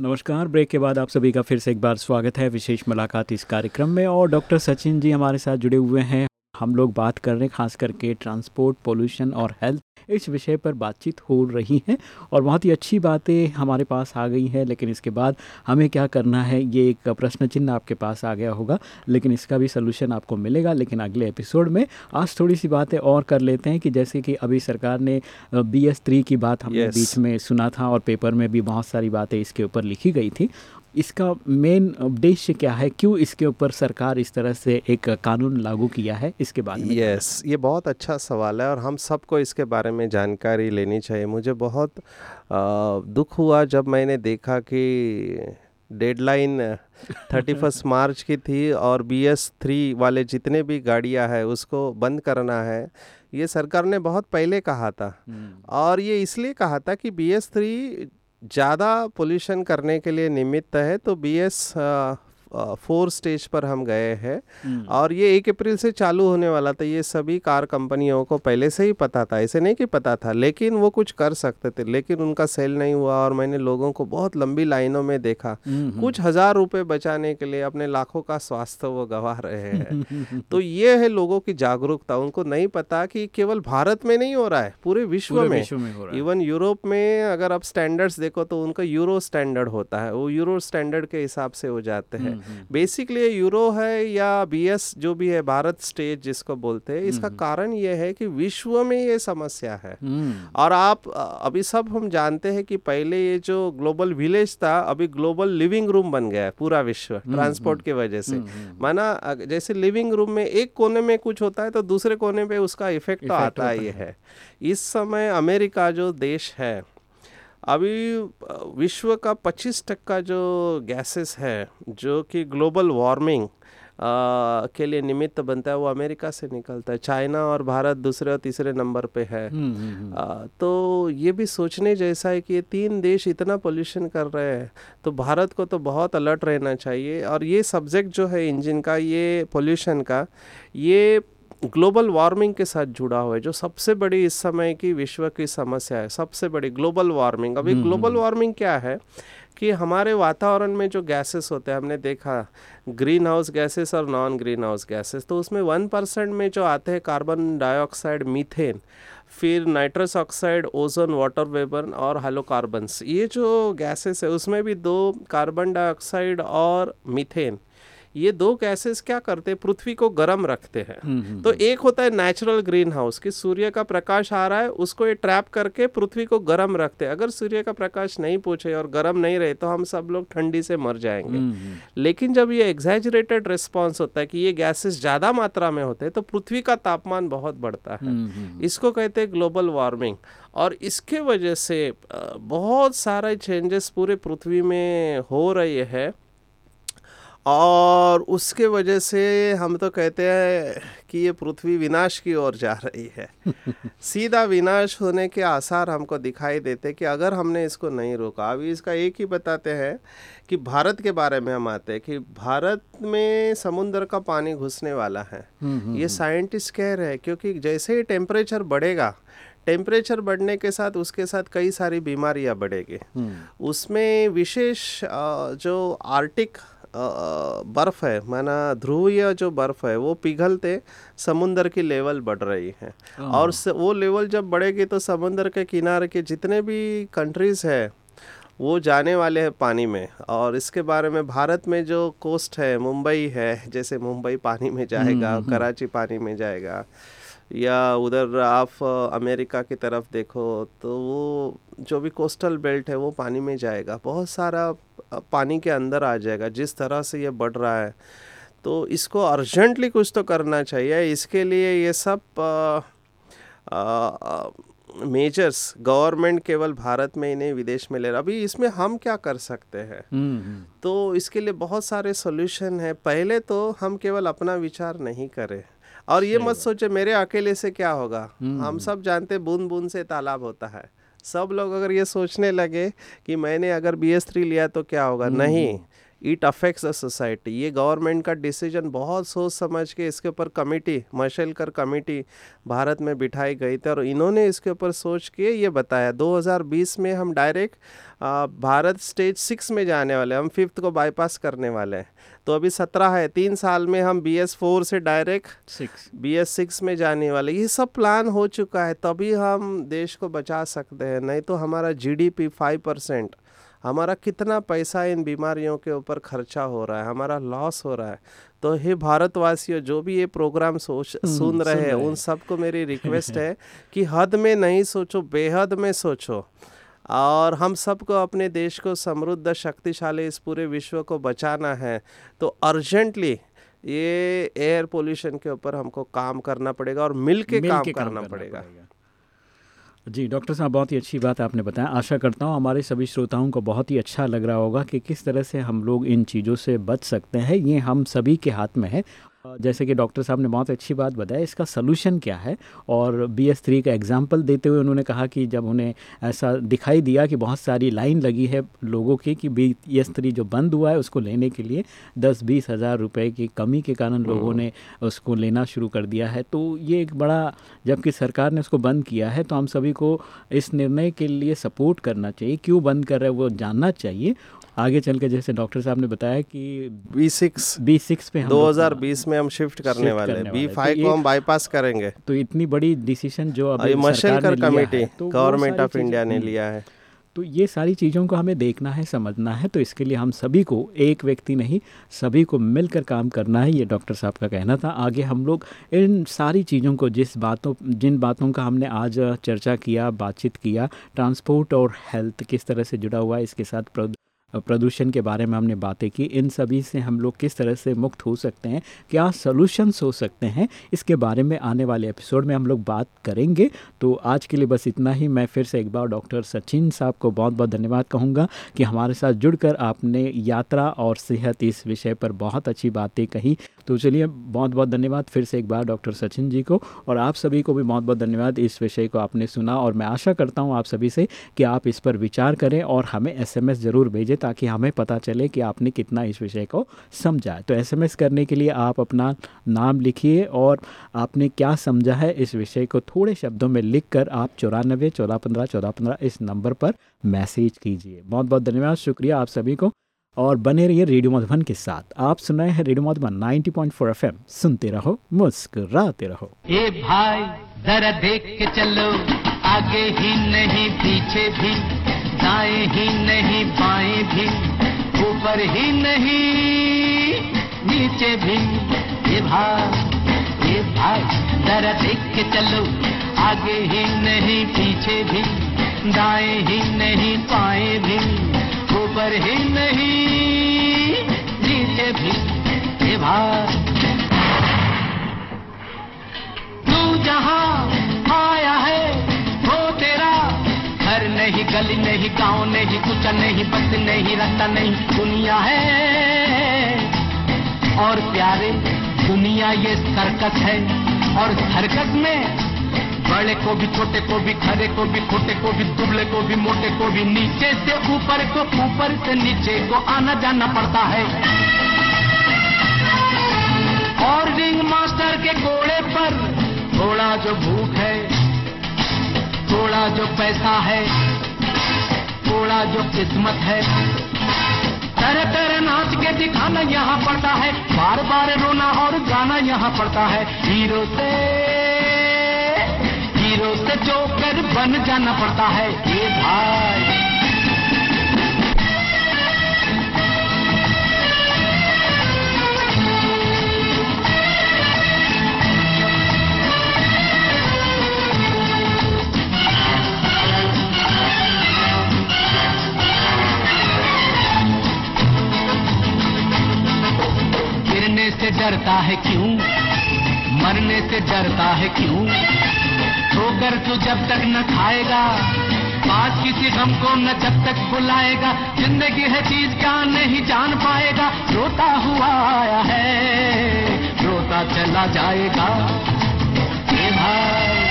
नमस्कार। ब्रेक के बाद आप सभी का फिर से एक बार स्वागत है। विशेष मुलाकात इस कार्यक्रम में और डॉक्टर सचिन जी हमारे साथ जुड़े हुए हैं। हम लोग बात कर रहे हैं खास करके ट्रांसपोर्ट पोल्यूशन और हेल्थ इस विषय पर बातचीत हो रही है और बहुत ही अच्छी बातें हमारे पास आ गई हैं लेकिन इसके बाद हमें क्या करना है ये एक प्रश्न चिन्ह आपके पास आ गया होगा लेकिन इसका भी सलूशन आपको मिलेगा लेकिन अगले एपिसोड में आज थोड़ी सी बातें और कर लेते हैं कि जैसे कि अभी सरकार ने बी एस थ्री की बात हमने Yes. बीच में सुना था और पेपर में भी बहुत सारी बातें इसके ऊपर लिखी गई थी इसका मेन उद्देश्य क्या है? क्यों इसके ऊपर सरकार इस तरह से एक कानून लागू किया है? इसके बारे में यस ये बहुत अच्छा सवाल है और हम सबको इसके बारे में जानकारी लेनी चाहिए। मुझे बहुत अ, दुख हुआ जब मैंने देखा कि डेडलाइन थर्टी फ़र्स्ट मार्च की थी और बी एस थ्री वाले जितने भी गाड़ियाँ हैं उसको बंद करना है। ये सरकार ने बहुत पहले कहा था। हम्म, और ये इसलिए कहा था कि बी एस थ्री ज़्यादा पोल्यूशन करने के लिए निमित्त है तो बी एस फोर स्टेज पर हम गए हैं। हम्म, और ये एक अप्रैल से चालू होने वाला था ये सभी कार कंपनियों को पहले से ही पता था ऐसे नहीं कि पता था लेकिन वो कुछ कर सकते थे लेकिन उनका सेल नहीं हुआ और मैंने लोगों को बहुत लंबी लाइनों में देखा। हम्म, कुछ हज़ार रुपए बचाने के लिए अपने लाखों का स्वास्थ्य वो गवा रहे हैं। तो ये है लोगों की जागरूकता उनको नहीं पता कि केवल भारत में नहीं हो रहा है पूरे विश्व में। में हो रहा इवन यूरोप में अगर आप स्टैंडर्ड्स देखो तो उनका यूरो स्टैंडर्ड होता है वो यूरो स्टैंडर्ड के हिसाब से हो जाते हैं। हम्म, हम्म, बेसिकली यूरो है या बीएस जो भी है भारत स्टेज जिसको बोलते हैं इसका कारण ये है कि विश्व में ये समस्या है। हम्म, और आप अभी सब हम जानते हैं कि पहले ये जो ग्लोबल विलेज था अभी ग्लोबल लिविंग रूम बन गया है पूरा विश्व ट्रांसपोर्ट की वजह से। माना जैसे लिविंग रूम में एक कोने में कुछ होता है तो दूसरे कोने पे उसका इफ़ेक्ट तो आता ही। है। इस समय अमेरिका जो देश है अभी विश्व का 25 टक्का जो गैसेस है जो कि ग्लोबल वार्मिंग के लिए निमित्त बनता है वो अमेरिका से निकलता है। चाइना और भारत दूसरे और तीसरे नंबर पे है। हम्म, हम्म, हम्म, आ, तो ये भी सोचने जैसा है कि ये तीन देश इतना पोल्यूशन कर रहे हैं तो भारत को तो बहुत अलर्ट रहना चाहिए। और ये सब्जेक्ट जो है इंजन का ये पोल्यूशन का ये ग्लोबल वार्मिंग के साथ जुड़ा हुआ है जो सबसे बड़ी इस समय की विश्व की समस्या है सबसे बड़ी ग्लोबल वार्मिंग। अभी ग्लोबल वार्मिंग क्या है कि हमारे वातावरण में जो गैसेस होते हैं हमने देखा ग्रीन हाउस गैसेस और नॉन ग्रीन हाउस गैसेस तो उसमें वन परसेंट में जो आते हैं कार्बन डाइऑक्साइड मीथेन फिर nitrous oxide ozone water vapour और हाइलोकार्बन्स ये जो गैसेस है उसमें भी दो कार्बन डाइऑक्साइड और मीथेन। ये दो गैसेस क्या करते हैं? पृथ्वी को गर्म रखते हैं। हम्म, हम्म, तो एक होता है नेचुरल ग्रीन हाउस कि सूर्य का प्रकाश आ रहा है उसको ये ट्रैप करके पृथ्वी को गर्म रखते हैं। अगर सूर्य का प्रकाश नहीं पूछे और गर्म नहीं रहे तो हम सब लोग ठंडी से मर जाएँगे। हम्म, हम्म, लेकिन जब ये एग्जैजरेटेड रिस्पॉन्स होता है कि ये गैसेस ज़्यादा मात्रा में होते हैं तो पृथ्वी का तापमान बहुत बढ़ता है। हम्म, हम्म, इसको कहते हैं ग्लोबल वार्मिंग और इसके वजह से बहुत सारे चेंजेस पूरे पृथ्वी में हो रहे हैं। और उसके वजह से हम तो कहते हैं कि ये पृथ्वी विनाश की ओर जा रही है। सीधा विनाश होने के आसार हमको दिखाई देते कि अगर हमने इसको नहीं रोका अभी इसका एक ही बताते हैं कि भारत के बारे में हम आते हैं कि भारत में समुद्र का पानी घुसने वाला है। हम्म, ये साइंटिस्ट कह रहे हैं क्योंकि जैसे ही टेम्परेचर बढ़ेगा टेम्परेचर बढ़ने के साथ उसके साथ कई सारी बीमारियाँ बढ़ेगी। हम्म, उसमें विशेष जो आर्टिक बर्फ़ है। माना ध्रुवीय जो बर्फ़ है वो पिघलते समुंदर की लेवल बढ़ रही है। और स- वो लेवल जब बढ़ेगी तो समुंदर के किनारे के जितने भी कंट्रीज़ है वो जाने वाले हैं पानी में। और इसके बारे में भारत में जो कोस्ट है मुंबई है जैसे मुंबई पानी में जाएगा हम्म, कराची पानी में जाएगा या उधर आप अमेरिका की तरफ़ देखो तो वो जो भी कोस्टल बेल्ट है वो पानी में जाएगा। बहुत सारा पानी के अंदर आ जाएगा जिस तरह से ये बढ़ रहा है। तो इसको अर्जेंटली कुछ तो करना चाहिए। इसके लिए ये सब मेजर्स गवर्नमेंट केवल भारत में ही नहीं विदेश में ले रहा अभी इसमें हम क्या कर सकते हैं? हम्म, हम्म। तो इसके लिए बहुत सारे सोल्यूशन है। पहले तो हम केवल अपना विचार नहीं करें। और ये मत सोचे मेरे अकेले से क्या होगा? हम्म। हम सब जानते बूंद बूंद से तालाब होता है। सब लोग अगर ये सोचने लगे कि मैंने अगर बी एस थ्री लिया तो क्या होगा? नहीं। It affects the society. ये गवर्नमेंट का डिसीज़न बहुत सोच समझ के इसके ऊपर कमेटी मशेलकर कमेटी भारत में बिठाई गई थी और इन्होंने इसके ऊपर सोच के ये बताया 2020 में हम डायरेक्ट भारत स्टेज सिक्स में जाने वाले हम फिफ्थ को बाईपास करने वाले हैं। तो अभी सत्रह है तीन साल में हम बी एस फोर से direct six. B S six में जाने वाले। ये सब प्लान हो चुका है तभी हम देश को बचा सकते हैं नहीं तो हमारा G D P five percent हमारा कितना पैसा इन बीमारियों के ऊपर खर्चा हो रहा है हमारा लॉस हो रहा है। तो हे भारतवासियों जो भी ये प्रोग्राम सोच हम्म, सुन रहे हैं उन सबको मेरी रिक्वेस्ट है कि हद में नहीं सोचो बेहद में सोचो। और हम सबको अपने देश को समृद्ध शक्तिशाली इस पूरे विश्व को बचाना है। तो अर्जेंटली ये एयर पोल्यूशन के ऊपर हमको काम करना पड़ेगा और मिल के काम के करना पड़ेगा, पड़ेगा। जी, डॉक्टर साहब, बहुत ही अच्छी बात आपने बताया। आशा करता हूँ हमारे सभी श्रोताओं को बहुत ही अच्छा लग रहा होगा कि किस तरह से हम लोग इन चीज़ों से बच सकते हैं। ये हम सभी के हाथ में है जैसे कि डॉक्टर साहब ने बहुत अच्छी बात बताया इसका सलूशन क्या है? और बी एस थ्री का एग्ज़ाम्पल देते हुए उन्होंने कहा कि जब उन्हें ऐसा दिखाई दिया कि बहुत सारी लाइन लगी है लोगों की कि बी एस थ्री जो बंद हुआ है उसको लेने के लिए दस बीस हज़ार रुपये की कमी के कारण लोगों ने उसको लेना शुरू कर दिया है। तो ये एक बड़ा जबकि सरकार ने उसको बंद किया है तो हम सभी को इस निर्णय के लिए सपोर्ट करना चाहिए। क्यों बंद कर रहे हैं वो जानना चाहिए। आगे चल के जैसे डॉक्टर साहब ने बताया कि बी सिक्स बी सिक्स पे दो हज़ार बीस में हम शिफ्ट करने वाले हैं। बी फाइव तो को हम बाईपास करेंगे। तो इतनी बड़ी डिसीज़न जो अभी मशेलकर कमेटी तो गवर्नमेंट ऑफ़ इंडिया ने हम्म, लिया है। तो ये सारी चीज़ों को हमें देखना है समझना है तो इसके लिए हम सभी को एक व्यक्ति नहीं सभी को मिलकर काम करना है ये डॉक्टर साहब का कहना था। आगे हम लोग इन सारी चीज़ों को जिस बातों जिन बातों का हमने आज चर्चा किया बातचीत किया ट्रांसपोर्ट और हेल्थ किस तरह से जुड़ा हुआ है इसके साथ प्रद- प्रदूषण के बारे में हमने बातें की। इन सभी से हम लोग किस तरह से मुक्त हो सकते हैं? क्या सॉल्यूशंस हो सकते हैं? इसके बारे में आने वाले एपिसोड में हम लोग बात करेंगे। तो आज के लिए बस इतना ही। मैं फिर से एक बार डॉक्टर सचिन साहब को बहुत बहुत धन्यवाद कहूँगा कि हमारे साथ जुड़कर आपने यात्रा और सेहत इस विषय पर बहुत अच्छी बातें कही। तो चलिए, बहुत बहुत धन्यवाद फिर से एक बार डॉक्टर सचिन जी को। और आप सभी को भी बहुत बहुत धन्यवाद इस विषय को आपने सुना। और मैं आशा करता हूँ आप सभी से कि आप इस पर विचार करें और हमें एसएमएस ज़रूर भेजें। ताकि हमें पता चले कि आपने कितना इस विषय को समझा है। तो एसएमएस करने के लिए आप अपना नाम लिखिए और आपने क्या समझा है इस विषय को थोड़े शब्दों में लिख कर आप चौरानबे चौदह पंद्रह चौदह पंद्रह इस नंबर पर मैसेज कीजिए। बहुत बहुत धन्यवाद, शुक्रिया आप सभी को। और बने रहिए रेडियो मधुबन के साथ। आप सुनाए हैं रेडियो मधुबन 90.4 एफएम सुनते रहो, मुस्कुराते रहो। ए भाई, जरा देख के चलो। आगे ही नहीं, पीछे भी। दाएँ ही नहीं, बाएँ भी, ऊपर ही नहीं, नीचे भी। ए भाई ए भाई जरा देख के चलो। आगे ही नहीं, पीछे भी। दाएँ ही नहीं, बाएँ भी। ऊपर ही नहीं, नीचे भी। ए भाई तू जहाँ आया नहीं, गली नहीं, गाँव नहीं, कुछ नहीं, बस नहीं, रास्ता नहीं, दुनिया है। और प्यारे, दुनिया ये सर्कस है। और सर्कस में बड़े को भी, छोटे को भी खरे को भी, खोटे को भी, दुबले को भी, मोटे को भी, नीचे से ऊपर को, ऊपर से नीचे को आना जाना पड़ता है। और रिंग मास्टर के घोड़े पर थोड़ा जो भूख है, थोड़ा जो पैसा है थोड़ा जो किस्मत है। तरह तरह नाच के दिखाना यहाँ पड़ता है। बार बार रोना और गाना यहाँ पड़ता है। हीरो से हीरो से जोकर बन जाना पड़ता है। ये भाई। डरता है क्यों? मरने से डरता है क्यों? ठोकर तो जब तक न खाएगा, पास किसी गम को न जब तक बुलाएगा, ज़िंदगी है चीज़ क्या नहीं जान पाएगा। रोता हुआ आया है, रोता चला जाएगा। ए भाई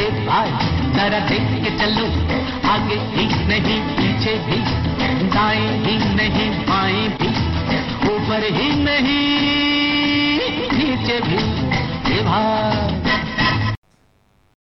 ए भाई, जरा देख के चलो, आगे ही नहीं, पीछे भी, दाएँ ही नहीं, बाएँ भी। ऊपर ही नहीं नीचे भी भाई